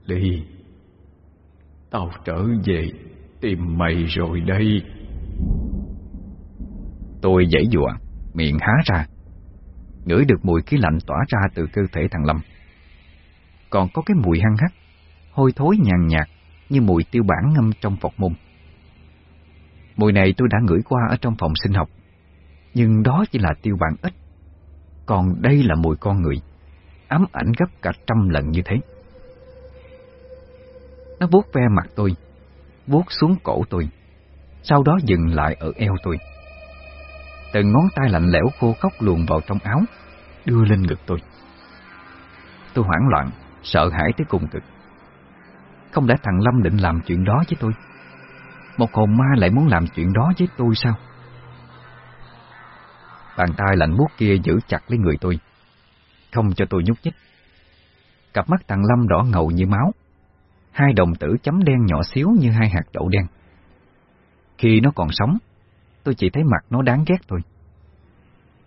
Ly, tao trở về tìm mày rồi đây. Tôi dãy dụa, miệng há ra, ngửi được mùi khí lạnh tỏa ra từ cơ thể thằng Lâm. Còn có cái mùi hăng hắc, hôi thối nhàn nhạt như mùi tiêu bản ngâm trong phọc môn. Mùi này tôi đã ngửi qua ở trong phòng sinh học, nhưng đó chỉ là tiêu bản ít. Còn đây là mùi con người, ám ảnh gấp cả trăm lần như thế. Nó vuốt ve mặt tôi, vuốt xuống cổ tôi, sau đó dừng lại ở eo tôi. Từng ngón tay lạnh lẽo khô khóc luồn vào trong áo, đưa lên ngực tôi. Tôi hoảng loạn, sợ hãi tới cùng cực. Không lẽ thằng Lâm định làm chuyện đó với tôi? Một hồn ma lại muốn làm chuyện đó với tôi sao? Bàn tay lạnh buốt kia giữ chặt lấy người tôi, không cho tôi nhúc nhích. Cặp mắt thằng Lâm đỏ ngầu như máu, hai đồng tử chấm đen nhỏ xíu như hai hạt đậu đen. Khi nó còn sống, tôi chỉ thấy mặt nó đáng ghét thôi.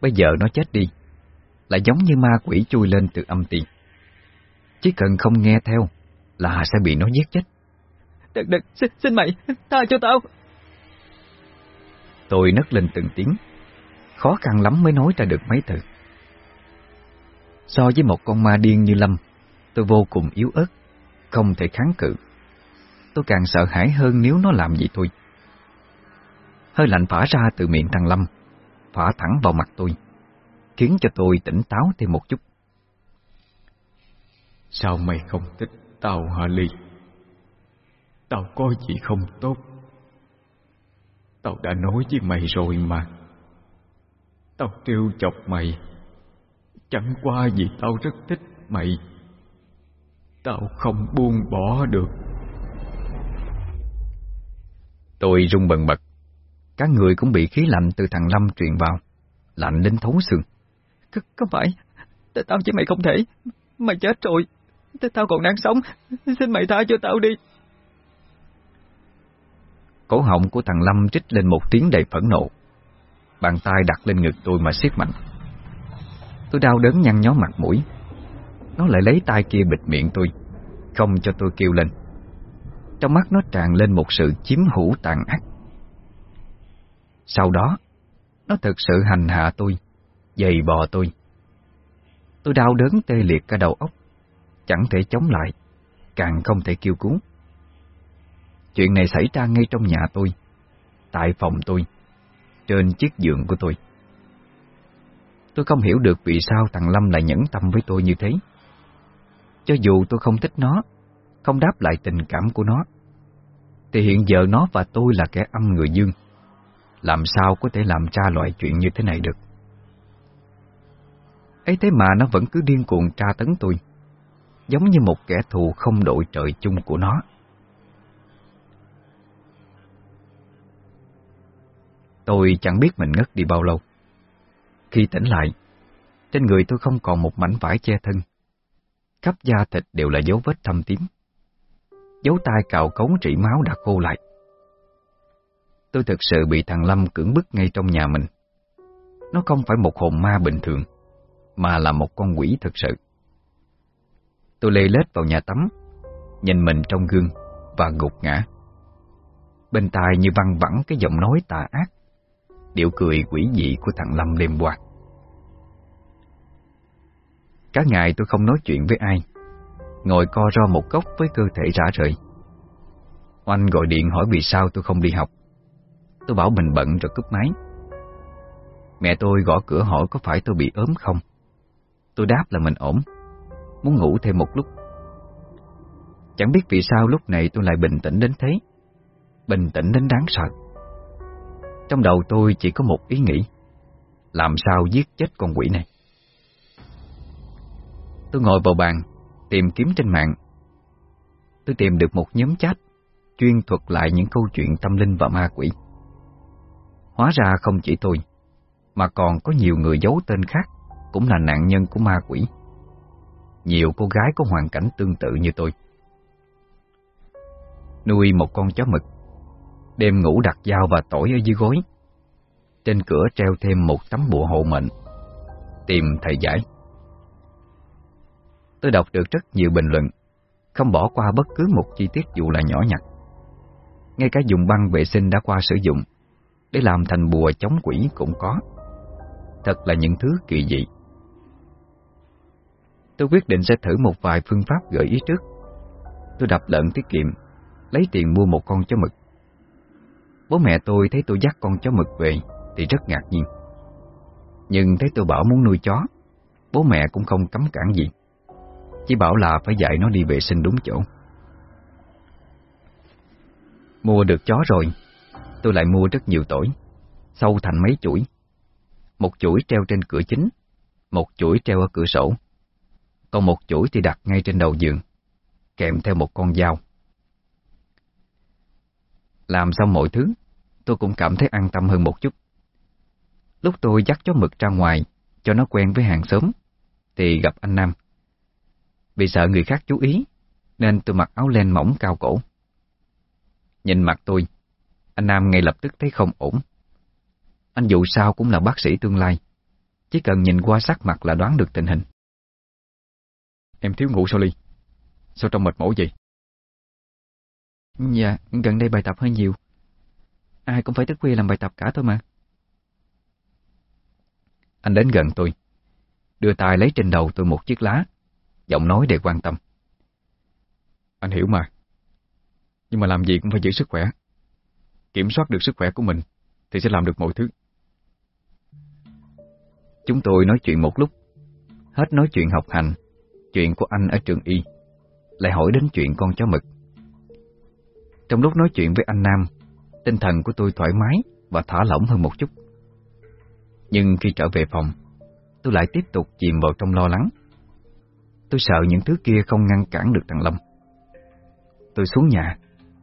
Bây giờ nó chết đi, lại giống như ma quỷ chui lên từ âm tiền. Chỉ cần không nghe theo là sẽ bị nó giết chết. Đừng, đừng, xin, xin mày, tha cho tao. Tôi nấc lên từng tiếng, khó khăn lắm mới nói ra được mấy từ. So với một con ma điên như Lâm, tôi vô cùng yếu ớt, không thể kháng cự. Tôi càng sợ hãi hơn nếu nó làm gì tôi. Hơi lạnh phả ra từ miệng thằng Lâm, phả thẳng vào mặt tôi, khiến cho tôi tỉnh táo thêm một chút. Sao mày không thích tao hả Ly? Tao có gì không tốt? Tao đã nói với mày rồi mà. Tao trêu chọc mày. Chẳng qua vì tao rất thích mày. Tao không buông bỏ được. Tôi rung bần bật. Các người cũng bị khí lạnh từ thằng Lâm truyền vào. Lạnh đến thấu xương. C có phải, tao với mày không thể. Mày chết rồi. Tao còn đang sống. Xin mày tha cho tao đi. Cổ họng của thằng Lâm trích lên một tiếng đầy phẫn nộ. Bàn tay đặt lên ngực tôi mà siết mạnh. Tôi đau đớn nhăn nhó mặt mũi. Nó lại lấy tay kia bịt miệng tôi, không cho tôi kêu lên. Trong mắt nó tràn lên một sự chiếm hữu tàn ác. Sau đó, nó thực sự hành hạ tôi, dày bò tôi. Tôi đau đớn tê liệt cả đầu óc, chẳng thể chống lại, càng không thể kêu cứu. Chuyện này xảy ra ngay trong nhà tôi, tại phòng tôi, trên chiếc giường của tôi. Tôi không hiểu được vì sao thằng Lâm lại nhẫn tâm với tôi như thế. Cho dù tôi không thích nó, không đáp lại tình cảm của nó, thì hiện giờ nó và tôi là kẻ âm người dương. Làm sao có thể làm ra loại chuyện như thế này được? ấy thế mà nó vẫn cứ điên cuồng tra tấn tôi, giống như một kẻ thù không đội trời chung của nó. Tôi chẳng biết mình ngất đi bao lâu. Khi tỉnh lại, trên người tôi không còn một mảnh vải che thân. Khắp da thịt đều là dấu vết thâm tím. Dấu tay cào cống trị máu đã khô lại. tôi thực sự bị thằng Lâm cưỡng bức ngay trong nhà mình. Nó không phải một hồn ma bình thường, mà là một con quỷ thực sự. Tôi lê lết vào nhà tắm, nhìn mình trong gương và gục ngã. Bên tai như văng vẳng cái giọng nói tà ác, điệu cười quỷ dị của thằng Lâm đêm qua. Cả ngày tôi không nói chuyện với ai, ngồi co ro một góc với cơ thể rã rời. Oanh gọi điện hỏi vì sao tôi không đi học. Tôi bảo mình bận rồi cúp máy. Mẹ tôi gõ cửa hỏi có phải tôi bị ốm không. Tôi đáp là mình ổn, muốn ngủ thêm một lúc. Chẳng biết vì sao lúc này tôi lại bình tĩnh đến thế. Bình tĩnh đến đáng sợ. Trong đầu tôi chỉ có một ý nghĩ. Làm sao giết chết con quỷ này. Tôi ngồi vào bàn, tìm kiếm trên mạng. Tôi tìm được một nhóm chat chuyên thuật lại những câu chuyện tâm linh và ma quỷ. Hóa ra không chỉ tôi, mà còn có nhiều người giấu tên khác cũng là nạn nhân của ma quỷ. Nhiều cô gái có hoàn cảnh tương tự như tôi. Nuôi một con chó mực, đêm ngủ đặt dao và tỏi ở dưới gối. Trên cửa treo thêm một tấm bùa hộ mệnh, tìm thầy giải. Tôi đọc được rất nhiều bình luận, không bỏ qua bất cứ một chi tiết dù là nhỏ nhặt. Ngay cả dùng băng vệ sinh đã qua sử dụng để làm thành bùa chống quỷ cũng có. Thật là những thứ kỳ dị. Tôi quyết định sẽ thử một vài phương pháp gợi ý trước. Tôi đập lợn tiết kiệm, lấy tiền mua một con chó mực. Bố mẹ tôi thấy tôi dắt con chó mực về thì rất ngạc nhiên. Nhưng thấy tôi bảo muốn nuôi chó, bố mẹ cũng không cấm cản gì. Chỉ bảo là phải dạy nó đi vệ sinh đúng chỗ. Mua được chó rồi, tôi lại mua rất nhiều tỏi, sâu thành mấy chuỗi. Một chuỗi treo trên cửa chính, một chuỗi treo ở cửa sổ, còn một chuỗi thì đặt ngay trên đầu giường, kèm theo một con dao. Làm xong mọi thứ, tôi cũng cảm thấy an tâm hơn một chút. Lúc tôi dắt chó mực ra ngoài cho nó quen với hàng xóm, thì gặp anh Nam. Vì sợ người khác chú ý, nên tôi mặc áo len mỏng cao cổ. Nhìn mặt tôi, anh Nam ngay lập tức thấy không ổn. Anh dù sao cũng là bác sĩ tương lai, chỉ cần nhìn qua sắc mặt là đoán được tình hình. Em thiếu ngủ sao Ly? Sao trong mệt mỏi vậy? Dạ, gần đây bài tập hơi nhiều. Ai cũng phải thức khuya làm bài tập cả thôi mà. Anh đến gần tôi, đưa tay lấy trên đầu tôi một chiếc lá, giọng nói để quan tâm. Anh hiểu mà, nhưng mà làm gì cũng phải giữ sức khỏe. Kiểm soát được sức khỏe của mình thì sẽ làm được mọi thứ. Chúng tôi nói chuyện một lúc, hết nói chuyện học hành, chuyện của anh ở trường y, lại hỏi đến chuyện con chó mực. Trong lúc nói chuyện với anh Nam, tinh thần của tôi thoải mái và thả lỏng hơn một chút. Nhưng khi trở về phòng, tôi lại tiếp tục chìm vào trong lo lắng. Tôi sợ những thứ kia không ngăn cản được thằng Lâm. Tôi xuống nhà,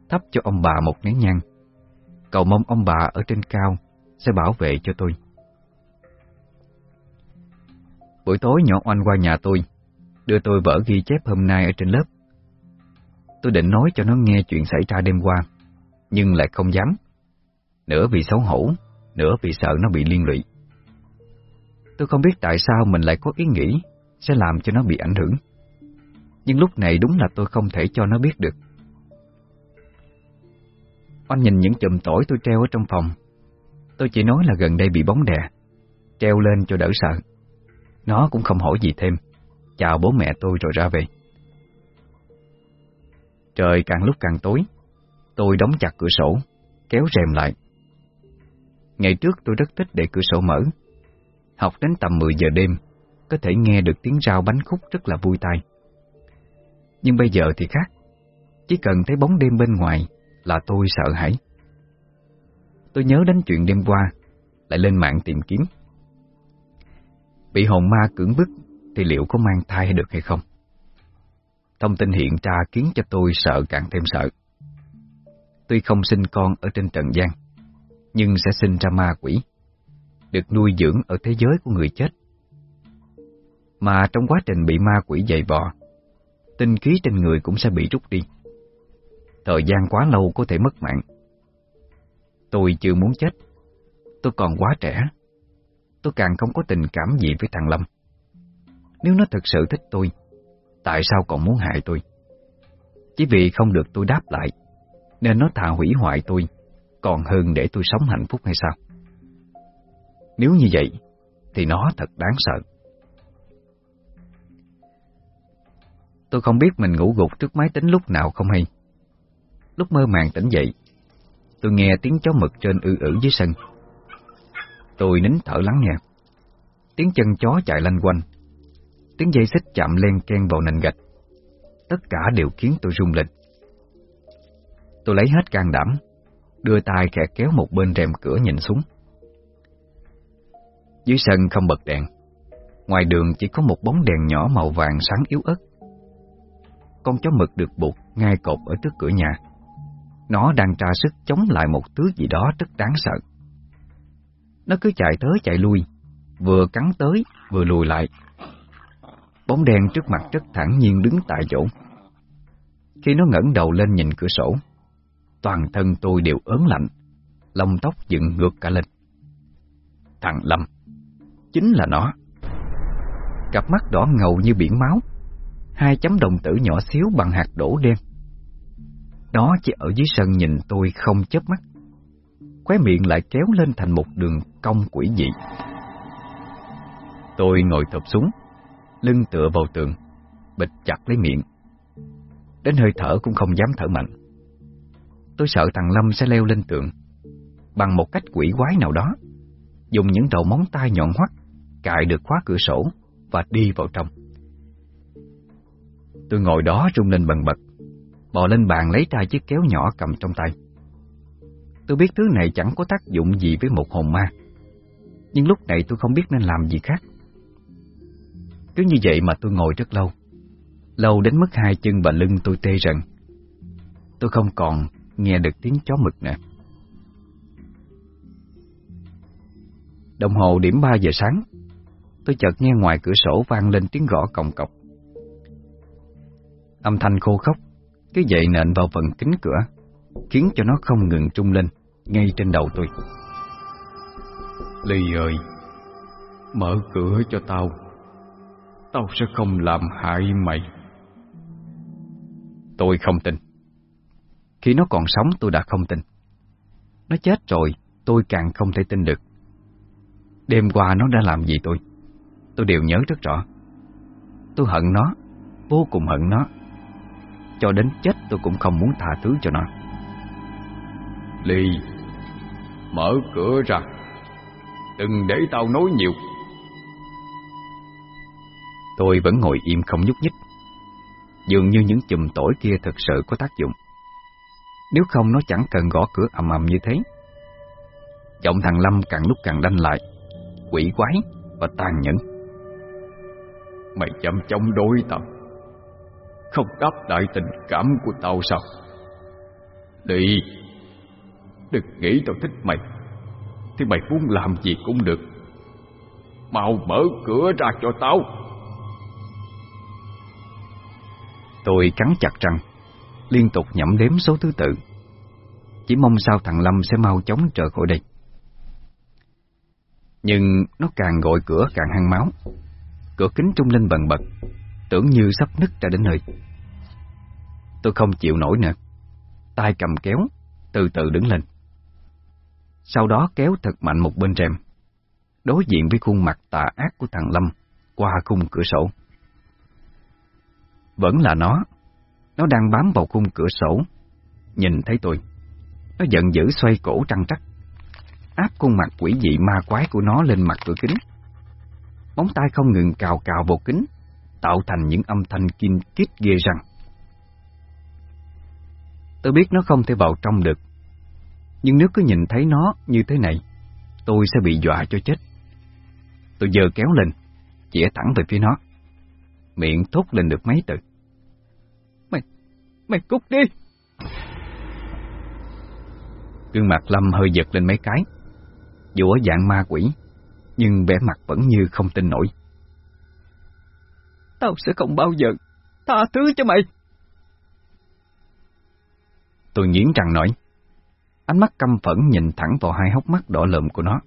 thắp cho ông bà một nén nhang, cầu mong ông bà ở trên cao sẽ bảo vệ cho tôi. Buổi tối nhỏ oanh qua nhà tôi, đưa tôi vở ghi chép hôm nay ở trên lớp. Tôi định nói cho nó nghe chuyện xảy ra đêm qua, nhưng lại không dám. Nửa vì xấu hổ, nửa vì sợ nó bị liên lụy. Tôi không biết tại sao mình lại có ý nghĩ sẽ làm cho nó bị ảnh hưởng. Nhưng lúc này đúng là tôi không thể cho nó biết được. Oanh nhìn những chùm tỏi tôi treo ở trong phòng. Tôi chỉ nói là gần đây bị bóng đè, treo lên cho đỡ sợ. Nó cũng không hỏi gì thêm, chào bố mẹ tôi rồi ra về. Trời càng lúc càng tối, tôi đóng chặt cửa sổ, kéo rèm lại. Ngày trước tôi rất thích để cửa sổ mở. Học đến tầm 10 giờ đêm, có thể nghe được tiếng rao bánh khúc rất là vui tai. Nhưng bây giờ thì khác, chỉ cần thấy bóng đêm bên ngoài là tôi sợ hãi. Tôi nhớ đến chuyện đêm qua, lại lên mạng tìm kiếm. Bị hồn ma cưỡng bức thì liệu có mang thai được hay không? Thông tin hiện ra khiến cho tôi sợ càng thêm sợ. Tuy không sinh con ở trên trần gian, nhưng sẽ sinh ra ma quỷ, được nuôi dưỡng ở thế giới của người chết. Mà trong quá trình bị ma quỷ dày vò, tinh khí trên người cũng sẽ bị rút đi. Thời gian quá lâu có thể mất mạng. Tôi chưa muốn chết. Tôi còn quá trẻ. Tôi càng không có tình cảm gì với thằng Lâm. Nếu nó thực sự thích tôi, tại sao còn muốn hại tôi? Chỉ vì không được tôi đáp lại, nên nó thà hủy hoại tôi, còn hơn để tôi sống hạnh phúc hay sao? Nếu như vậy, thì nó thật đáng sợ. Tôi không biết mình ngủ gục trước máy tính lúc nào không hay. Lúc mơ màng tỉnh dậy, tôi nghe tiếng chó mực trên ư ử dưới sân. Tôi nín thở lắng nghe. Tiếng chân chó chạy lanh quanh, tiếng dây xích chạm len ken vào nền gạch. Tất cả đều khiến tôi rung lên. Tôi lấy hết can đảm, đưa tay khẽ kéo một bên rèm cửa nhìn xuống. Dưới sân không bật đèn, ngoài đường chỉ có một bóng đèn nhỏ màu vàng sáng yếu ớt. Con chó mực được buộc ngay cột ở trước cửa nhà. Nó đang tra sức chống lại một thứ gì đó rất đáng sợ. Nó cứ chạy tới chạy lui, vừa cắn tới vừa lùi lại. Bóng đen trước mặt rất thẳng nhiên đứng tại chỗ. Khi nó ngẩng đầu lên nhìn cửa sổ, toàn thân tôi đều ớn lạnh, lông tóc dựng ngược cả lên. Thằng Lâm, chính là nó. Cặp mắt đỏ ngầu như biển máu, hai chấm đồng tử nhỏ xíu bằng hạt đổ đen. Nó chỉ ở dưới sân nhìn tôi không chớp mắt, khóe miệng lại kéo lên thành một đường cong quỷ dị. Tôi ngồi thụp xuống, lưng tựa vào tường, bịch chặt lấy miệng. Đến hơi thở cũng không dám thở mạnh. Tôi sợ thằng Lâm sẽ leo lên tường, bằng một cách quỷ quái nào đó, dùng những đầu móng tay nhọn hoắt, cài được khóa cửa sổ và đi vào trong. Tôi ngồi đó rung lên bần bật, bò lên bàn lấy ra chiếc kéo nhỏ cầm trong tay. Tôi biết thứ này chẳng có tác dụng gì với một hồn ma, nhưng lúc này tôi không biết nên làm gì khác. Cứ như vậy mà tôi ngồi rất lâu, lâu đến mức hai chân và lưng tôi tê rần. Tôi không còn nghe được tiếng chó mực nữa. Đồng hồ điểm 3 giờ sáng, tôi chợt nghe ngoài cửa sổ vang lên tiếng gõ còng cọc. Âm thanh khô khốc, cứ vậy nện vào phần kính cửa, khiến cho nó không ngừng trung lên, ngay trên đầu tôi. Ly ơi, mở cửa cho tao, tao sẽ không làm hại mày. Tôi không tin. Khi nó còn sống tôi đã không tin. Nó chết rồi, tôi càng không thể tin được. Đêm qua nó đã làm gì tôi? Tôi đều nhớ rất rõ. Tôi hận nó, vô cùng hận nó. Cho đến chết tôi cũng không muốn tha thứ cho nó. Ly, mở cửa ra. Đừng để tao nói nhiều. Tôi vẫn ngồi im không nhúc nhích. Dường như những chùm tỏi kia thực sự có tác dụng. Nếu không nó chẳng cần gõ cửa ầm ầm như thế. Giọng thằng Lâm càng lúc càng đanh lại, quỷ quái và tàn nhẫn. Mày chậm chống đối tao không đáp lại tình cảm của tao sao? Đi. Đừng nghĩ tao thích mày. Thì mày muốn làm gì cũng được. Mau mở cửa ra cho tao. Tôi cắn chặt răng, Liên tục nhẩm đếm số thứ tự. Chỉ mong sao thằng Lâm sẽ mau chóng trở khỏi đây. Nhưng nó càng gọi cửa càng hăng máu. Cửa kính trung linh bần bật Tưởng như sắp nứt ra đến nơi. Tôi không chịu nổi nữa. Tay cầm kéo Từ từ đứng lên. Sau đó kéo thật mạnh một bên rèm. Đối diện với khuôn mặt tà ác của thằng Lâm Qua khung cửa sổ. Vẫn là nó. Nó đang bám vào khung cửa sổ. Nhìn thấy tôi. Nó giận dữ xoay cổ trăng trắc. Áp khuôn mặt quỷ dị ma quái của nó lên mặt cửa kính. Móng tay không ngừng cào cào vào kính, tạo thành những âm thanh kim kít ghê răng. Tôi biết nó không thể vào trong được, nhưng nếu cứ nhìn thấy nó như thế này, tôi sẽ bị dọa cho chết. Tôi giờ kéo lên, chĩa thẳng về phía nó. Miệng thốt lên được mấy từ. Mày, mày cút đi! Gương mặt Lâm hơi giật lên mấy cái. Dù ở dạng ma quỷ, nhưng vẻ mặt vẫn như không tin nổi. Tao sẽ không bao giờ tha thứ cho mày. Tôi nghiến răng nói. Ánh mắt căm phẫn nhìn thẳng vào hai hốc mắt đỏ lợm của nó.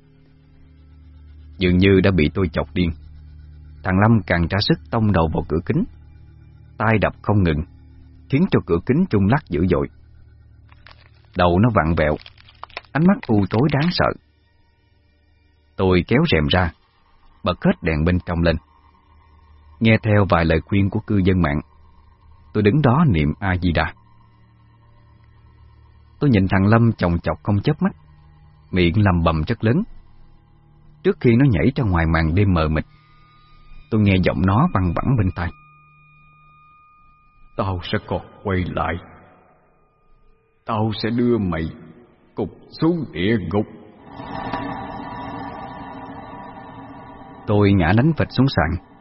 Dường như đã bị tôi chọc điên. Thằng Lâm càng trả sức tông đầu vào cửa kính. tay đập không ngừng, khiến cho cửa kính trung lắc dữ dội. Đầu nó vặn vẹo, ánh mắt u tối đáng sợ. Tôi kéo rèm ra, bật hết đèn bên trong lên. Nghe theo vài lời khuyên của cư dân mạng, tôi đứng đó niệm A-di-đà. Tôi nhìn thằng Lâm chồng chọc không chớp mắt, miệng lầm bầm rất lớn. Trước khi nó nhảy ra ngoài màn đêm mờ mịt, tôi nghe giọng nó văng vẳng bên tai. Tao sẽ còn quay lại. Tao sẽ đưa mày cục xuống địa ngục. Tôi ngã đánh phịch xuống sàn,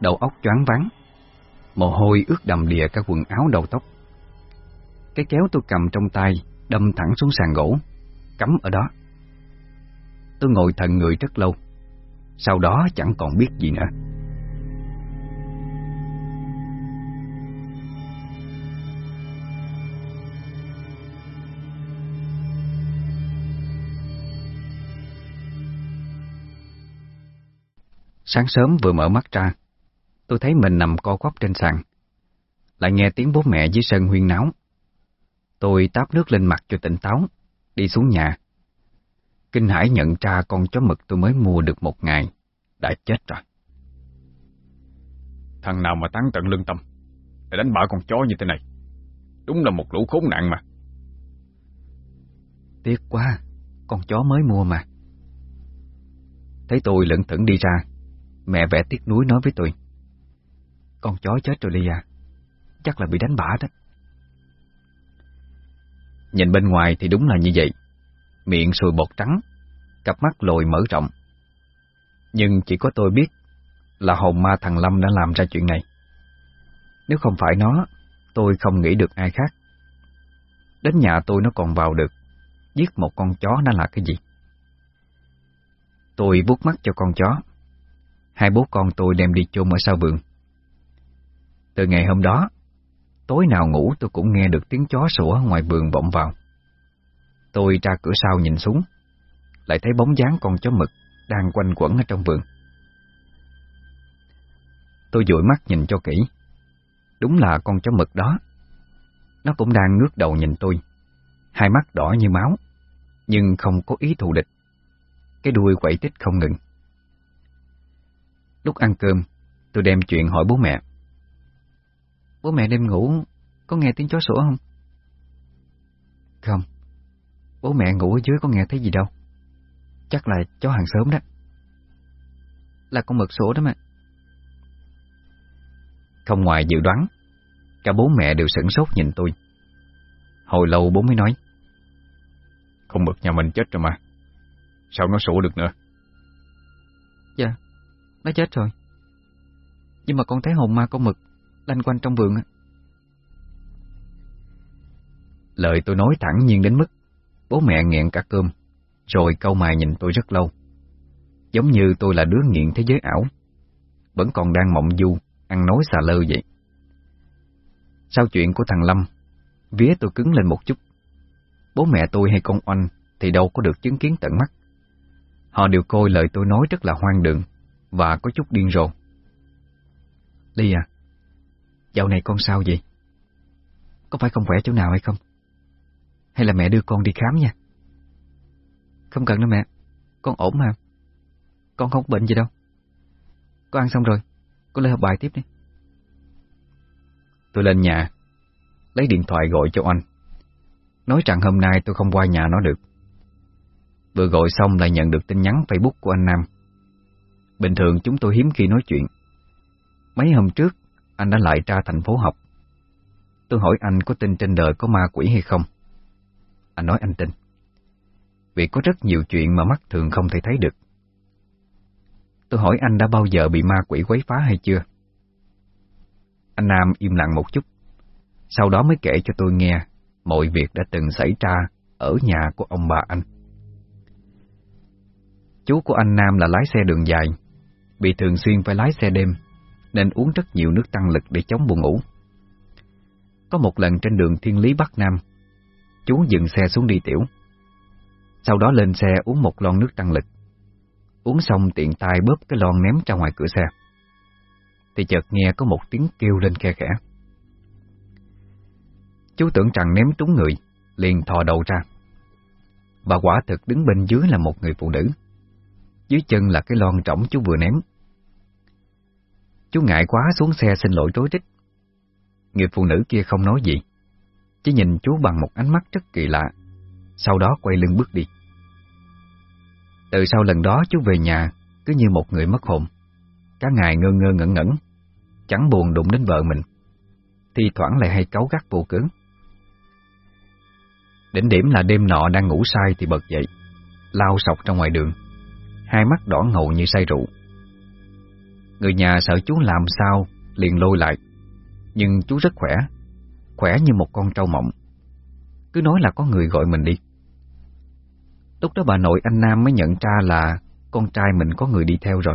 đầu óc choáng váng, mồ hôi ướt đầm đìa cả quần áo đầu tóc. Cái kéo tôi cầm trong tay đâm thẳng xuống sàn gỗ, cắm ở đó. Tôi ngồi thần người rất lâu, sau đó chẳng còn biết gì nữa. Sáng sớm vừa mở mắt ra, tôi thấy mình nằm co quắp trên sàn. Lại nghe tiếng bố mẹ dưới sân huyên náo. Tôi táp nước lên mặt cho tỉnh táo, đi xuống nhà. Kinh hải nhận ra con chó mực tôi mới mua được một ngày, đã chết rồi. Thằng nào mà tán tận lương tâm, để đánh bả con chó như thế này. Đúng là một lũ khốn nạn mà. Tiếc quá, con chó mới mua mà. Thấy tôi lững thững đi ra, mẹ vẽ tiếc nuối nói với tôi. Con chó chết rồi lia à, chắc là bị đánh bả đó. Nhìn bên ngoài thì đúng là như vậy. Miệng sùi bọt trắng, cặp mắt lồi mở rộng. Nhưng chỉ có tôi biết là hồn ma thằng Lâm đã làm ra chuyện này. Nếu không phải nó, tôi không nghĩ được ai khác. Đến nhà tôi nó còn vào được, giết một con chó nó là cái gì? Tôi vuốt mắt cho con chó. Hai bố con tôi đem đi chôn ở sau vườn. Từ ngày hôm đó, Tối nào ngủ tôi cũng nghe được tiếng chó sủa ngoài vườn vọng vào. Tôi ra cửa sau nhìn xuống, lại thấy bóng dáng con chó mực đang quanh quẩn ở trong vườn. Tôi dụi mắt nhìn cho kỹ. Đúng là con chó mực đó. Nó cũng đang ngước đầu nhìn tôi, hai mắt đỏ như máu, nhưng không có ý thù địch. Cái đuôi quậy tích không ngừng. Lúc ăn cơm, tôi đem chuyện hỏi bố mẹ. Bố mẹ đêm ngủ có nghe tiếng chó sủa không? Không. Bố mẹ ngủ ở dưới có nghe thấy gì đâu. Chắc là chó hàng sớm đó. Là con mực sủa đó mà. Không ngoài dự đoán, cả bố mẹ đều sửng sốt nhìn tôi. Hồi lâu bố mới nói. Con mực nhà mình chết rồi mà. Sao nó sủa được nữa? Dạ, nó chết rồi. Nhưng mà con thấy hồn ma con mực lanh quanh trong vườn. Lời tôi nói thẳng nhiên đến mức bố mẹ nghẹn cả cơm, rồi câu mày nhìn tôi rất lâu. Giống như tôi là đứa nghiện thế giới ảo, vẫn còn đang mộng du, ăn nói xà lơ vậy. Sau chuyện của thằng Lâm, vía tôi cứng lên một chút. Bố mẹ tôi hay con oanh thì đâu có được chứng kiến tận mắt. Họ đều coi lời tôi nói rất là hoang đường và có chút điên rồ. Ly à, Dạo này con sao vậy? Có phải không khỏe chỗ nào hay không? Hay là mẹ đưa con đi khám nha? Không cần đâu mẹ, con ổn mà. Con không có bệnh gì đâu. Con ăn xong rồi, con lên học bài tiếp đi. Tôi lên nhà, lấy điện thoại gọi cho anh. Nói rằng hôm nay tôi không qua nhà nó được. Vừa gọi xong lại nhận được tin nhắn Facebook của anh Nam. Bình thường chúng tôi hiếm khi nói chuyện. Mấy hôm trước, anh đã lại ra thành phố học. Tôi hỏi anh có tin trên đời có ma quỷ hay không? Anh nói anh tin. Vì có rất nhiều chuyện mà mắt thường không thể thấy được. Tôi hỏi anh đã bao giờ bị ma quỷ quấy phá hay chưa? Anh Nam im lặng một chút, sau đó mới kể cho tôi nghe mọi việc đã từng xảy ra ở nhà của ông bà anh. Chú của anh Nam là lái xe đường dài, bị thường xuyên phải lái xe đêm nên uống rất nhiều nước tăng lực để chống buồn ngủ. Có một lần trên đường Thiên Lý Bắc Nam, chú dừng xe xuống đi tiểu. Sau đó lên xe uống một lon nước tăng lực. Uống xong tiện tay bóp cái lon ném ra ngoài cửa xe. Thì chợt nghe có một tiếng kêu lên khe khẽ. Chú tưởng rằng ném trúng người, liền thò đầu ra. Và quả thực đứng bên dưới là một người phụ nữ. Dưới chân là cái lon trỏng chú vừa ném. Chú ngại quá xuống xe xin lỗi rối rít. Người phụ nữ kia không nói gì, chỉ nhìn chú bằng một ánh mắt rất kỳ lạ, sau đó quay lưng bước đi. Từ sau lần đó chú về nhà cứ như một người mất hồn, cả ngày ngơ ngơ ngẩn ngẩn, chẳng buồn đụng đến vợ mình, thi thoảng lại hay cáu gắt vô cớ. Đỉnh điểm là đêm nọ đang ngủ say thì bật dậy, lao sọc ra ngoài đường, hai mắt đỏ ngầu như say rượu. Người nhà sợ chú làm sao, liền lôi lại, nhưng chú rất khỏe, khỏe như một con trâu mộng. Cứ nói là có người gọi mình đi. Lúc đó bà nội anh Nam mới nhận ra là con trai mình có người đi theo rồi.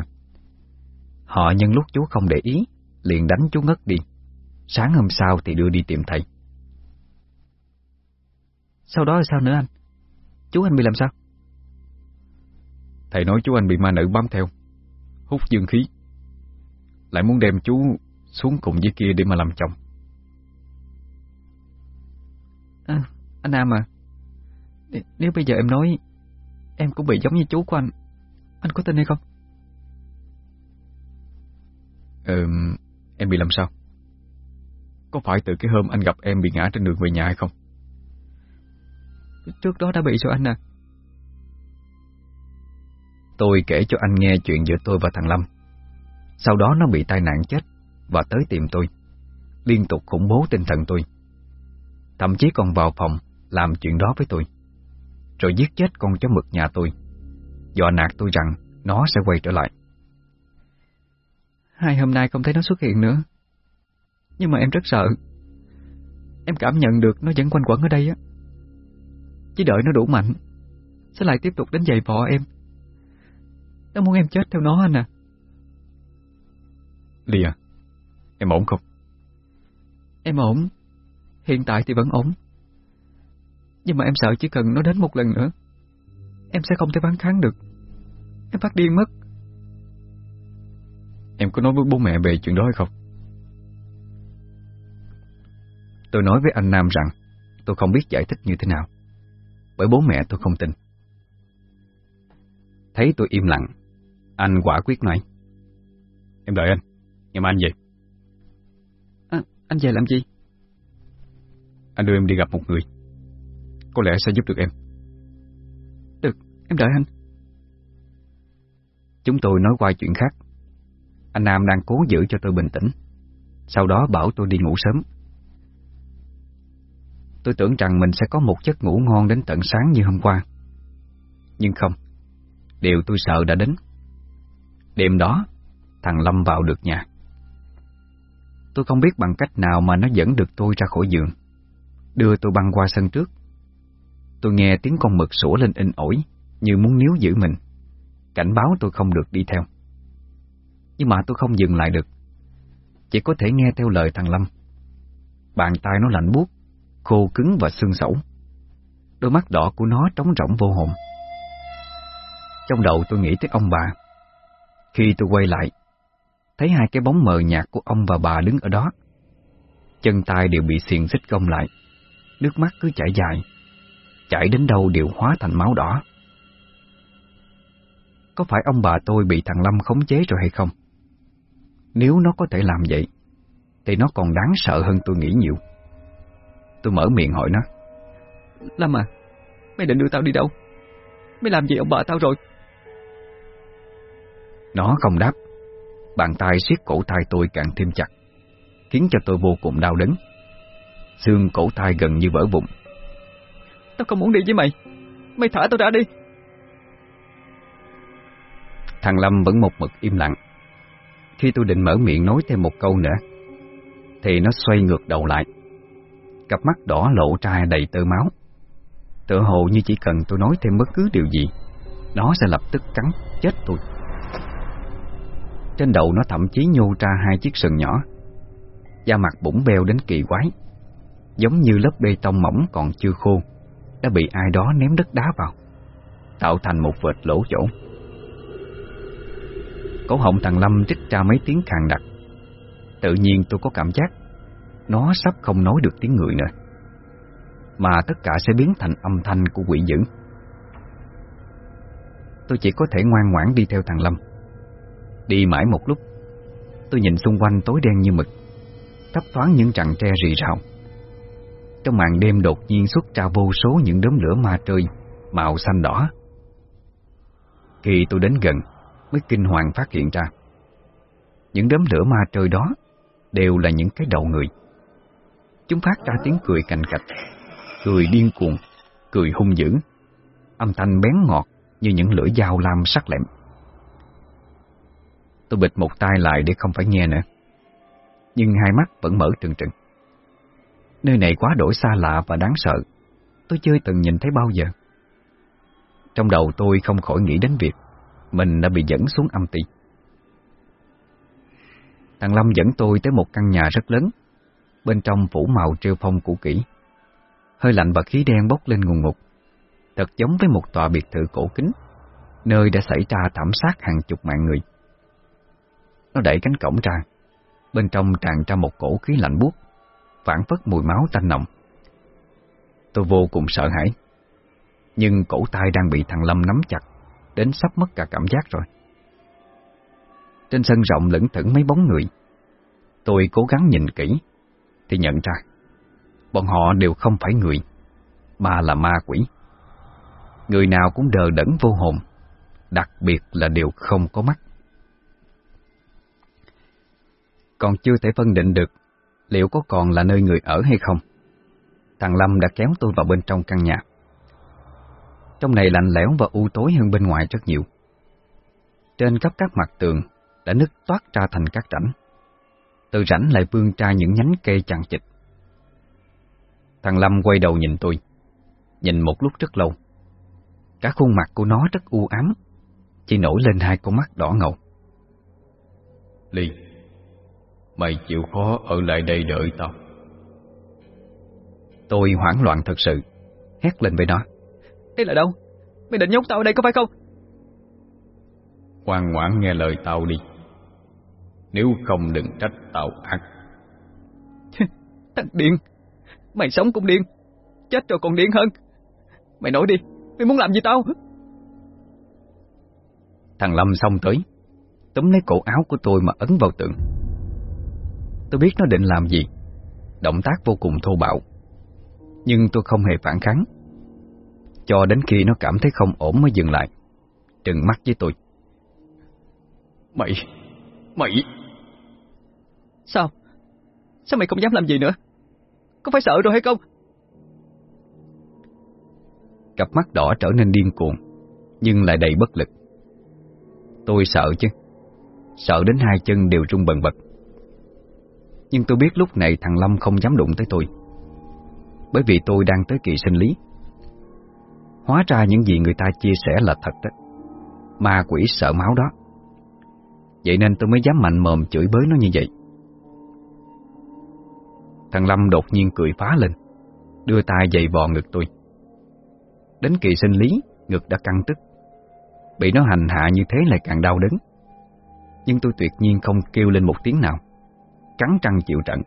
Họ nhân lúc chú không để ý, liền đánh chú ngất đi. Sáng hôm sau thì đưa đi tìm thầy. Sau đó là sao nữa anh? Chú anh bị làm sao? Thầy nói chú anh bị ma nữ bám theo, hút dương khí. Lại muốn đem chú xuống cùng với kia để mà làm chồng. À, anh Nam à, nếu bây giờ em nói em cũng bị giống như chú của anh, anh có tin hay không? Ừ, em bị làm sao? Có phải từ cái hôm anh gặp em bị ngã trên đường về nhà hay không? Trước đó đã bị rồi anh à. Tôi kể cho anh nghe chuyện giữa tôi và thằng Lâm. Sau đó nó bị tai nạn chết và tới tìm tôi, liên tục khủng bố tinh thần tôi. Thậm chí còn vào phòng làm chuyện đó với tôi, rồi giết chết con chó mực nhà tôi, dọa nạt tôi rằng nó sẽ quay trở lại. Hai hôm nay không thấy nó xuất hiện nữa, nhưng mà em rất sợ. Em cảm nhận được nó vẫn quanh quẩn ở đây á. Chỉ đợi nó đủ mạnh, sẽ lại tiếp tục đến giày vò em. Nó muốn em chết theo nó anh à. À, em ổn không? Em ổn, hiện tại thì vẫn ổn. Nhưng mà em sợ chỉ cần nó đến một lần nữa, em sẽ không thể phản kháng được. Em phát điên mất. Em có nói với bố mẹ về chuyện đó hay không? Tôi nói với anh Nam rằng tôi không biết giải thích như thế nào, bởi bố mẹ tôi không tin. Thấy tôi im lặng, anh quả quyết nói. Em đợi anh, ngày mai anh về. À, anh về làm gì? Anh đưa em đi gặp một người. Có lẽ sẽ giúp được em. Được, em đợi anh. Chúng tôi nói qua chuyện khác. Anh Nam đang cố giữ cho tôi bình tĩnh. Sau đó bảo tôi đi ngủ sớm. Tôi tưởng rằng mình sẽ có một giấc ngủ ngon đến tận sáng như hôm qua. Nhưng không. Điều tôi sợ đã đến. Đêm đó, thằng Lâm vào được nhà. Tôi không biết bằng cách nào mà nó dẫn được tôi ra khỏi giường. Đưa tôi băng qua sân trước. Tôi nghe tiếng con mực sủa lên in ỏi, như muốn níu giữ mình. Cảnh báo tôi không được đi theo. Nhưng mà tôi không dừng lại được. Chỉ có thể nghe theo lời thằng Lâm. Bàn tay nó lạnh buốt, khô cứng và xương sẩu. Đôi mắt đỏ của nó trống rỗng vô hồn. Trong đầu tôi nghĩ tới ông bà. Khi tôi quay lại, thấy hai cái bóng mờ nhạt của ông và bà đứng ở đó. Chân tay đều bị xiềng xích gông lại, nước mắt cứ chảy dài, chảy đến đâu đều hóa thành máu đỏ. Có phải ông bà tôi bị thằng Lâm khống chế rồi hay không? Nếu nó có thể làm vậy, thì nó còn đáng sợ hơn tôi nghĩ nhiều. Tôi mở miệng hỏi nó. Lâm à, mày định đưa tao đi đâu? Mày làm gì ông bà tao rồi? Nó không đáp, bàn tay siết cổ tay tôi càng thêm chặt, khiến cho tôi vô cùng đau đớn. Xương cổ tay gần như vỡ vụn. Tao không muốn đi với mày, mày thả tao ra đi. Thằng Lâm vẫn một mực im lặng. Khi tôi định mở miệng nói thêm một câu nữa, thì nó xoay ngược đầu lại. Cặp mắt đỏ lộ ra đầy tơ máu. Tựa hồ như chỉ cần tôi nói thêm bất cứ điều gì, nó sẽ lập tức cắn chết tôi. Trên đầu nó thậm chí nhô ra hai chiếc sừng nhỏ. Da mặt bủng beo đến kỳ quái, giống như lớp bê tông mỏng còn chưa khô, đã bị ai đó ném đất đá vào. tạo thành một vệt lỗ chỗ. Cổ họng thằng Lâm trích ra mấy tiếng khàn đặc. Tự nhiên tôi có cảm giác nó sắp không nói được tiếng người nữa. Mà tất cả sẽ biến thành âm thanh của quỷ dữ. Tôi chỉ có thể ngoan ngoãn đi theo thằng Lâm. Đi mãi một lúc, tôi nhìn xung quanh tối đen như mực, thấp thoáng những trận tre rì rào. Trong màn đêm đột nhiên xuất ra vô số những đốm lửa ma trời màu xanh đỏ. Khi tôi đến gần, mới kinh hoàng phát hiện ra. Những đốm lửa ma trời đó đều là những cái đầu người. Chúng phát ra tiếng cười cành cạch, cười điên cuồng, cười hung dữ, âm thanh bén ngọt như những lưỡi dao lam sắc lẹm. Tôi bịt một tay lại để không phải nghe nữa. Nhưng hai mắt vẫn mở trừng trừng. Nơi này quá đổi xa lạ và đáng sợ. Tôi chưa từng nhìn thấy bao giờ. Trong đầu tôi không khỏi nghĩ đến việc mình đã bị dẫn xuống âm ti. Thằng Lâm dẫn tôi tới một căn nhà rất lớn, bên trong phủ màu trêu phong cũ kỹ. Hơi lạnh và khí đen bốc lên ngùn ngụt, thật giống với một tòa biệt thự cổ kính, nơi đã xảy ra thảm sát hàng chục mạng người. Nó đẩy cánh cổng ra, bên trong tràn ra một cổ khí lạnh buốt, phản phất mùi máu tanh nồng. Tôi vô cùng sợ hãi, nhưng cổ tay đang bị thằng Lâm nắm chặt, đến sắp mất cả cảm giác rồi. Trên sân rộng lững thững mấy bóng người. Tôi cố gắng nhìn kỹ, thì nhận ra, bọn họ đều không phải người, mà là ma quỷ. Người nào cũng đờ đẫn vô hồn, đặc biệt là đều không có mắt. Còn chưa thể phân định được liệu có còn là nơi người ở hay không. Thằng Lâm đã kéo tôi vào bên trong căn nhà. Trong này lạnh lẽo và u tối hơn bên ngoài rất nhiều. Trên khắp các mặt tường đã nứt toát ra thành các rãnh. Từ rãnh lại vươn ra những nhánh cây chằng chịt. Thằng Lâm quay đầu nhìn tôi, nhìn một lúc rất lâu. Cả khuôn mặt của nó rất u ám, chỉ nổi lên hai con mắt đỏ ngầu. Ly, mày chịu khó ở lại đây đợi tao. Tôi hoảng loạn thật sự, hét lên với nó. Đây là đâu? Mày định nhốt tao ở đây có phải không? Ngoan ngoãn nghe lời tao đi. Nếu không đừng trách tao ác. Thằng điên, mày sống cũng điên, chết rồi còn điên hơn. Mày nói đi, mày muốn làm gì tao? Thằng Lâm xong tới, túm lấy cổ áo của tôi mà ấn vào tường. Tôi biết nó định làm gì, động tác vô cùng thô bạo. Nhưng tôi không hề phản kháng. Cho đến khi nó cảm thấy không ổn mới dừng lại. Trừng mắt với tôi. Mày Mày. Sao? Sao mày không dám làm gì nữa? Có phải sợ rồi hay không? Cặp mắt đỏ trở nên điên cuồng Nhưng lại đầy bất lực. Tôi sợ chứ. Sợ đến hai chân đều rung bần bật nhưng tôi biết lúc này thằng Lâm không dám đụng tới tôi. Bởi vì tôi đang tới kỳ sinh lý. Hóa ra những gì người ta chia sẻ là thật đó. Ma quỷ sợ máu đó. Vậy nên tôi mới dám mạnh mồm chửi bới nó như vậy. Thằng Lâm đột nhiên cười phá lên, Đưa tay giày vò ngực tôi. Đến kỳ sinh lý, Ngực đã căng tức. Bị nó hành hạ như thế lại càng đau đớn. Nhưng tôi tuyệt nhiên không kêu lên một tiếng nào. Cắn răng chịu trận.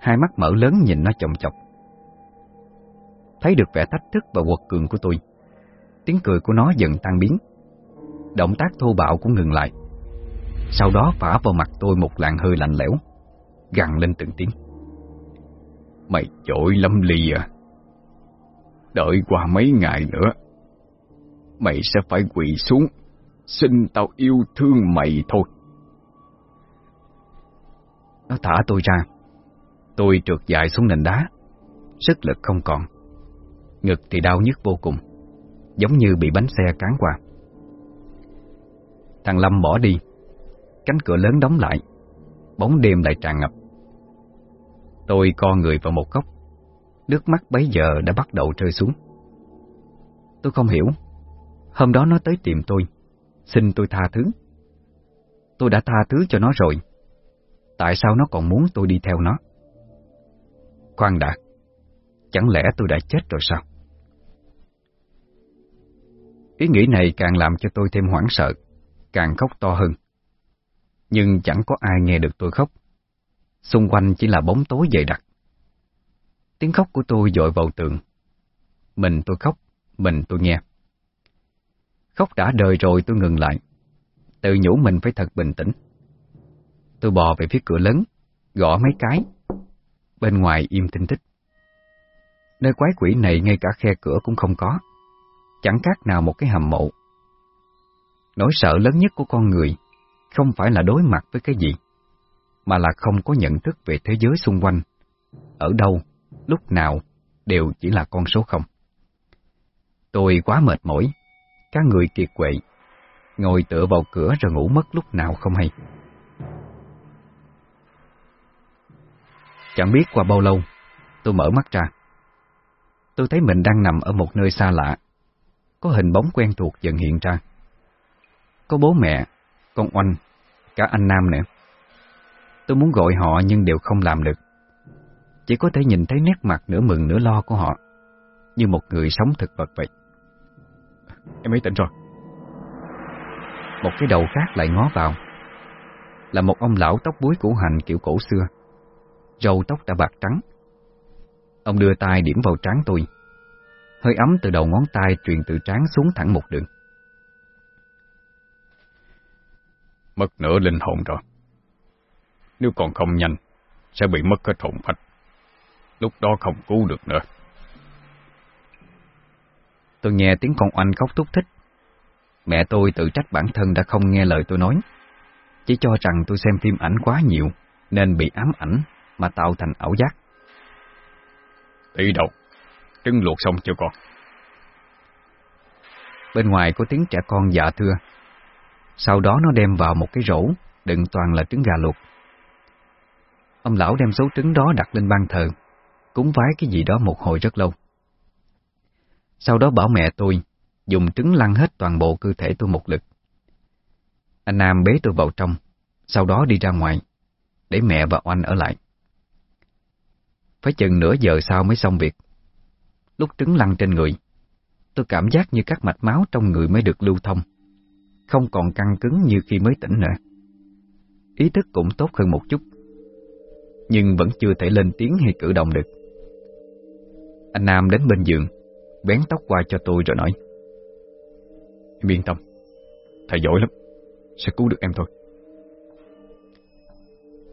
Hai mắt mở lớn nhìn nó chồng chọc. Thấy được vẻ thách thức và quật cường của tôi, Tiếng cười của nó dần tan biến. Động tác thô bạo cũng ngừng lại. Sau đó phả vào mặt tôi một làn hơi lạnh lẽo, Gằn lên từng tiếng. Mày chội lâm ly à. Đợi qua mấy ngày nữa, Mày sẽ phải quỳ xuống, Xin tao yêu thương mày thôi. Nó thả tôi ra. Tôi trượt dài xuống nền đá. Sức lực không còn. Ngực thì đau nhức vô cùng. Giống như bị bánh xe cán qua. Thằng Lâm bỏ đi. Cánh cửa lớn đóng lại. Bóng đêm lại tràn ngập. Tôi co người vào một góc. Nước mắt bấy giờ đã bắt đầu rơi xuống. Tôi không hiểu. Hôm đó nó tới tìm tôi. Xin tôi tha thứ. Tôi đã tha thứ cho nó rồi. Tại sao nó còn muốn tôi đi theo nó Khoan đã Chẳng lẽ tôi đã chết rồi sao Ý nghĩ này càng làm cho tôi thêm hoảng sợ, càng khóc to hơn. Nhưng chẳng có ai nghe được tôi khóc. Xung quanh chỉ là bóng tối dày đặc. Tiếng khóc của tôi dội vào tường. Mình tôi khóc, mình tôi nghe. Khóc đã đời rồi tôi ngừng lại. Tự nhủ mình phải thật bình tĩnh. Tôi bò về phía cửa lớn, gõ mấy cái. Bên ngoài im tinh tích. Nơi quái quỷ này ngay cả khe cửa cũng không có. Chẳng khác nào một cái hầm mộ. Nỗi sợ lớn nhất của con người không phải là đối mặt với cái gì, mà là không có nhận thức về thế giới xung quanh. Ở đâu, lúc nào, đều chỉ là con số không. Tôi quá mệt mỏi, các người kiệt quệ, ngồi tựa vào cửa rồi ngủ mất lúc nào không hay. Chẳng biết qua bao lâu, tôi mở mắt ra. Tôi thấy mình đang nằm ở một nơi xa lạ. Có hình bóng quen thuộc dần hiện ra. Có bố mẹ, con oanh, cả anh Nam nữa. Tôi muốn gọi họ nhưng đều không làm được. Chỉ có thể nhìn thấy nét mặt nửa mừng nửa lo của họ, như một người sống thực vật vậy. Em ấy tỉnh rồi. Một cái đầu khác lại ngó vào. Là một ông lão tóc búi củ hành kiểu cổ xưa. Râu tóc đã bạc trắng. Ông đưa tay điểm vào trán tôi. Hơi ấm từ đầu ngón tay truyền từ trán xuống thẳng một đường. Mất nửa linh hồn rồi. Nếu còn không nhanh, sẽ bị mất hết hồn phách. Lúc đó không cứu được nữa. Tôi nghe tiếng con oanh khóc thúc thích. Mẹ tôi tự trách bản thân đã không nghe lời tôi nói. Chỉ cho rằng tôi xem phim ảnh quá nhiều, nên bị ám ảnh mà tạo thành ảo giác. Đi đâu? Trứng luộc xong chưa con? Bên ngoài có tiếng trẻ con dạ thưa. Sau đó nó đem vào một cái rổ, đựng toàn là trứng gà luộc. Ông lão đem số trứng đó đặt lên ban thờ, cúng vái cái gì đó một hồi rất lâu. Sau đó bảo mẹ tôi dùng trứng lăn hết toàn bộ cơ thể tôi một lực. Anh Nam bế tôi vào trong, sau đó đi ra ngoài, để mẹ và Oanh ở lại. Phải chừng nửa giờ sau mới xong việc. Lúc trứng lăn trên người, tôi cảm giác như các mạch máu trong người mới được lưu thông, không còn căng cứng như khi mới tỉnh nữa. Ý thức cũng tốt hơn một chút, nhưng vẫn chưa thể lên tiếng hay cử động được. Anh Nam đến bên giường, bén tóc qua cho tôi rồi nói. Em yên tâm, thầy giỏi lắm, sẽ cứu được em thôi.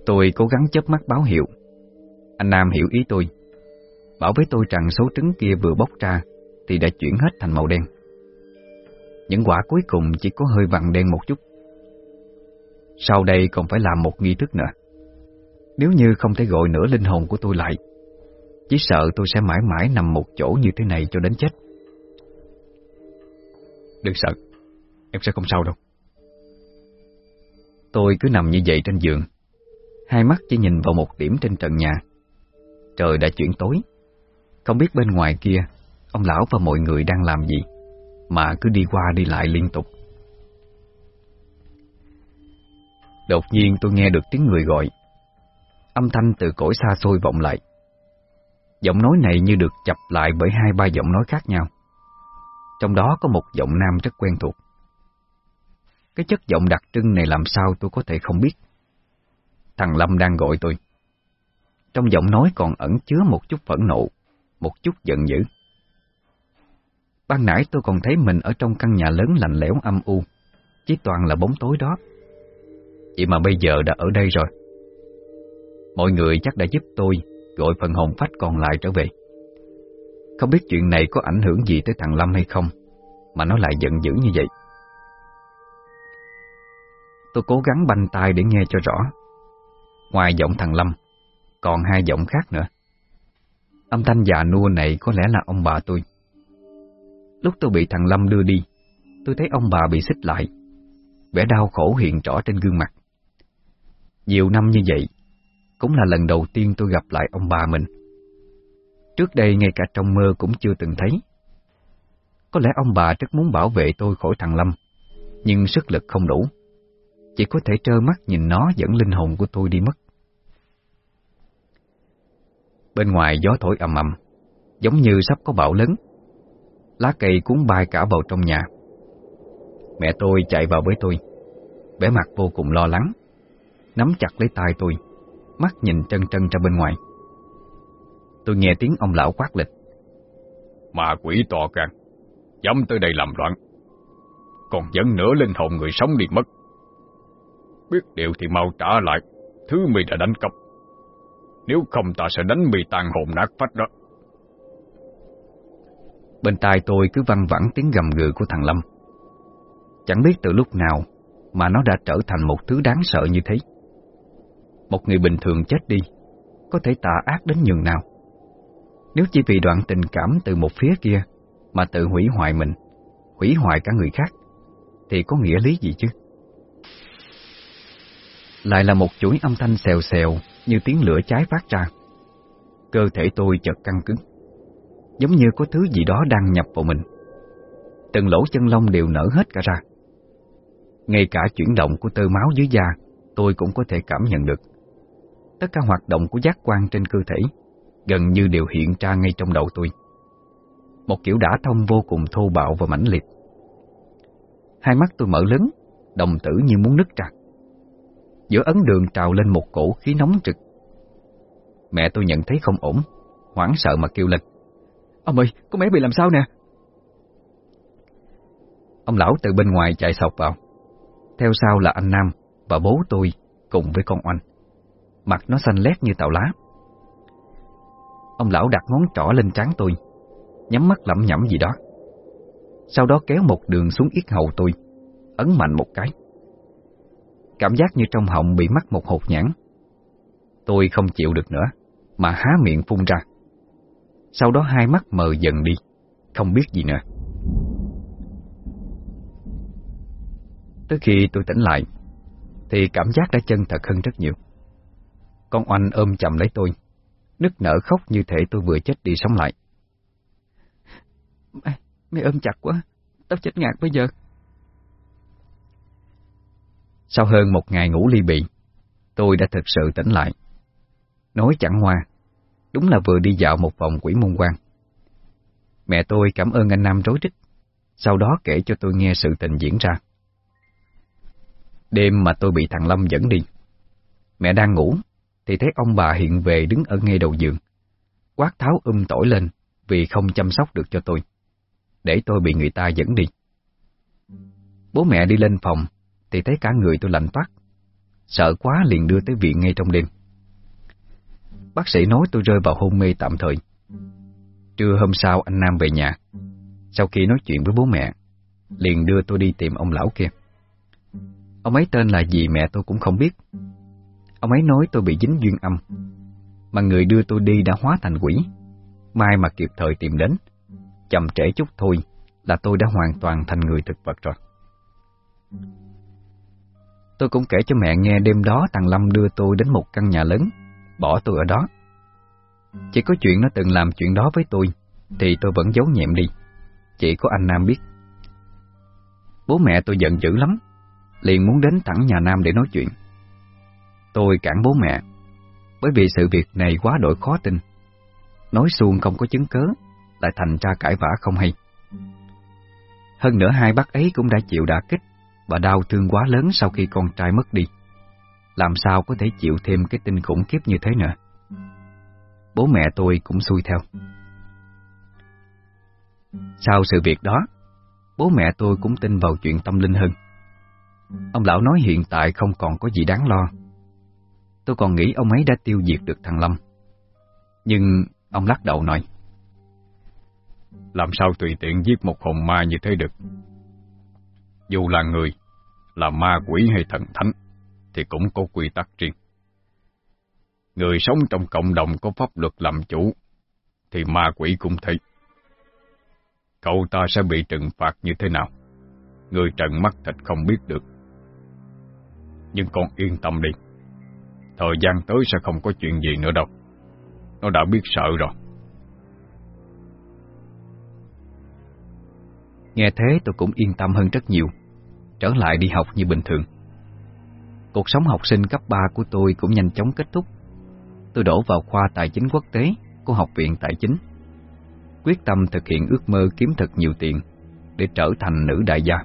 Tôi cố gắng chớp mắt báo hiệu. Anh Nam hiểu ý tôi. Bảo với tôi rằng số trứng kia vừa bốc ra thì đã chuyển hết thành màu đen. Những quả cuối cùng chỉ có hơi vàng đen một chút. Sau đây còn phải làm một nghi thức nữa. Nếu như không thể gọi nửa linh hồn của tôi lại, chỉ sợ tôi sẽ mãi mãi nằm một chỗ như thế này cho đến chết. Đừng sợ, em sẽ không sao đâu. Tôi cứ nằm như vậy trên giường, hai mắt chỉ nhìn vào một điểm trên trần nhà. Trời đã chuyển tối, không biết bên ngoài kia ông lão và mọi người đang làm gì, mà cứ đi qua đi lại liên tục. Đột nhiên tôi nghe được tiếng người gọi. Âm thanh từ cõi xa xôi vọng lại. Giọng nói này như được chập lại bởi hai ba giọng nói khác nhau. Trong đó có một giọng nam rất quen thuộc. Cái chất giọng đặc trưng này làm sao tôi có thể không biết. Thằng Lâm đang gọi tôi. Trong giọng nói còn ẩn chứa một chút phẫn nộ, một chút giận dữ. Ban nãy tôi còn thấy mình ở trong căn nhà lớn lạnh lẽo âm u, chỉ toàn là bóng tối đó. Vậy mà bây giờ đã ở đây rồi. Mọi người chắc đã giúp tôi gọi phần hồn phách còn lại trở về. Không biết chuyện này có ảnh hưởng gì tới thằng Lâm hay không, mà nó lại giận dữ như vậy. Tôi cố gắng banh tai để nghe cho rõ. Ngoài giọng thằng Lâm, còn hai giọng khác nữa. Âm thanh già nua này có lẽ là ông bà tôi. Lúc tôi bị thằng Lâm đưa đi, tôi thấy ông bà bị xích lại. Vẻ đau khổ hiện rõ trên gương mặt. Nhiều năm như vậy, cũng là lần đầu tiên tôi gặp lại ông bà mình. Trước đây ngay cả trong mơ cũng chưa từng thấy. Có lẽ ông bà rất muốn bảo vệ tôi khỏi thằng Lâm, nhưng sức lực không đủ. Chỉ có thể trơ mắt nhìn nó dẫn linh hồn của tôi đi mất. Bên ngoài gió thổi ầm ầm, giống như sắp có bão lớn. Lá cây cuốn bay cả vào trong nhà, Mẹ tôi chạy vào với tôi vẻ mặt vô cùng lo lắng Nắm chặt lấy tay tôi Mắt nhìn trân trân ra bên ngoài. Tôi nghe tiếng ông lão quát lịch. Mà quỷ to gan Dám tới đây làm loạn Còn dẫn nửa linh hồn người sống đi mất. Biết điều thì mau trả lại Thứ mình đã đánh cắp. Nếu không ta sẽ đánh mì tàn hồn nát phách đó. Bên tai tôi cứ văng vẳng tiếng gầm gừ của thằng Lâm. Chẳng biết từ lúc nào Mà nó đã trở thành một thứ đáng sợ như thế. Một người bình thường chết đi, Có thể tà ác đến nhường nào. Nếu chỉ vì đoạn tình cảm từ một phía kia Mà tự hủy hoại mình, Hủy hoại cả người khác, Thì có nghĩa lý gì chứ? Lại là một chuỗi âm thanh xèo xèo như tiếng lửa cháy phát ra. Cơ thể tôi chợt căng cứng, Giống như có thứ gì đó đang nhập vào mình. Từng lỗ chân lông đều nở hết cả ra. Ngay cả chuyển động của tơ máu dưới da, Tôi cũng có thể cảm nhận được. Tất cả hoạt động của giác quan trên cơ thể Gần như đều hiện ra ngay trong đầu tôi. Một kiểu đả thông vô cùng thô bạo và mãnh liệt. Hai mắt tôi mở lớn, Đồng tử như muốn nứt ra. Giữa ấn đường trào lên một cổ khí nóng trực Mẹ tôi nhận thấy không ổn Hoảng sợ mà kêu lên Ông ơi, con bé bị làm sao nè? Ông lão từ bên ngoài chạy sọc vào. Theo sau là anh Nam và bố tôi cùng với con oanh. Mặt nó xanh lét như tàu lá. Ông lão đặt ngón trỏ lên trán tôi, nhắm mắt lẩm nhẩm gì đó. Sau đó kéo một đường xuống yết hầu tôi, ấn mạnh một cái. Cảm giác như trong họng bị mắc một hột nhãn. Tôi không chịu được nữa, mà há miệng phun ra. Sau đó hai mắt mờ dần đi Không biết gì nữa Tới khi tôi tỉnh lại Thì cảm giác đã chân thật hơn rất nhiều Con oanh ôm chầm lấy tôi Nức nở khóc như thể tôi vừa chết đi sống lại Mày, mày ôm chặt quá Tao chết ngạt bây giờ sau hơn một ngày ngủ ly bị Tôi đã thực sự tỉnh lại Nói chẳng hoa Đúng là vừa đi dạo một vòng quỷ môn quan. Mẹ tôi cảm ơn anh Nam rối rít, sau đó kể cho tôi nghe sự tình diễn ra. Đêm mà tôi bị thằng Lâm dẫn đi. Mẹ đang ngủ, thì thấy ông bà hiện về đứng ở ngay đầu giường. Quát tháo um tỏi lên vì không chăm sóc được cho tôi, để tôi bị người ta dẫn đi. Bố mẹ đi lên phòng, thì thấy cả người tôi lạnh toát. Sợ quá liền đưa tới viện ngay trong đêm. Bác sĩ nói tôi rơi vào hôn mê tạm thời. Trưa hôm sau anh Nam về nhà. Sau khi nói chuyện với bố mẹ, liền đưa tôi đi tìm ông lão kia. Ông ấy tên là gì mẹ tôi cũng không biết. Ông ấy nói tôi bị dính duyên âm, mà người đưa tôi đi đã hóa thành quỷ. Mai mà kịp thời tìm đến, chậm trễ chút thôi là tôi đã hoàn toàn thành người thực vật rồi. Tôi cũng kể cho mẹ nghe đêm đó thằng Lâm đưa tôi đến một căn nhà lớn bỏ tôi ở đó. Chỉ có chuyện nó từng làm chuyện đó với tôi, thì tôi vẫn giấu nhẹm đi. Chỉ có anh Nam biết. Bố mẹ tôi giận dữ lắm, liền muốn đến thẳng nhà Nam để nói chuyện. Tôi cản bố mẹ, bởi vì sự việc này quá đổi khó tin. Nói suông không có chứng cớ, lại thành ra cãi vã không hay. Hơn nữa hai bác ấy cũng đã chịu đả kích và đau thương quá lớn sau khi con trai mất đi làm sao có thể chịu thêm cái tin khủng khiếp như thế nữa. Bố mẹ tôi cũng xui theo. Sau sự việc đó, bố mẹ tôi cũng tin vào chuyện tâm linh hơn. Ông lão nói hiện tại không còn có gì đáng lo. Tôi còn nghĩ ông ấy đã tiêu diệt được thằng Lâm. Nhưng ông lắc đầu nói. Làm sao tùy tiện giết một hồn ma như thế được? Dù là người, là ma quỷ hay thần thánh, thì cũng có quy tắc riêng. Người sống trong cộng đồng có pháp luật làm chủ, thì ma quỷ cũng thế. Cậu ta sẽ bị trừng phạt như thế nào? Người trần mắt thịt không biết được. Nhưng con yên tâm đi. Thời gian tới sẽ không có chuyện gì nữa đâu. Nó đã biết sợ rồi. Nghe thế tôi cũng yên tâm hơn rất nhiều. Trở lại đi học như bình thường. Cuộc sống học sinh cấp 3 của tôi cũng nhanh chóng kết thúc. Tôi đổ vào khoa tài chính quốc tế của Học viện Tài chính. Quyết tâm thực hiện ước mơ kiếm thật nhiều tiền để trở thành nữ đại gia.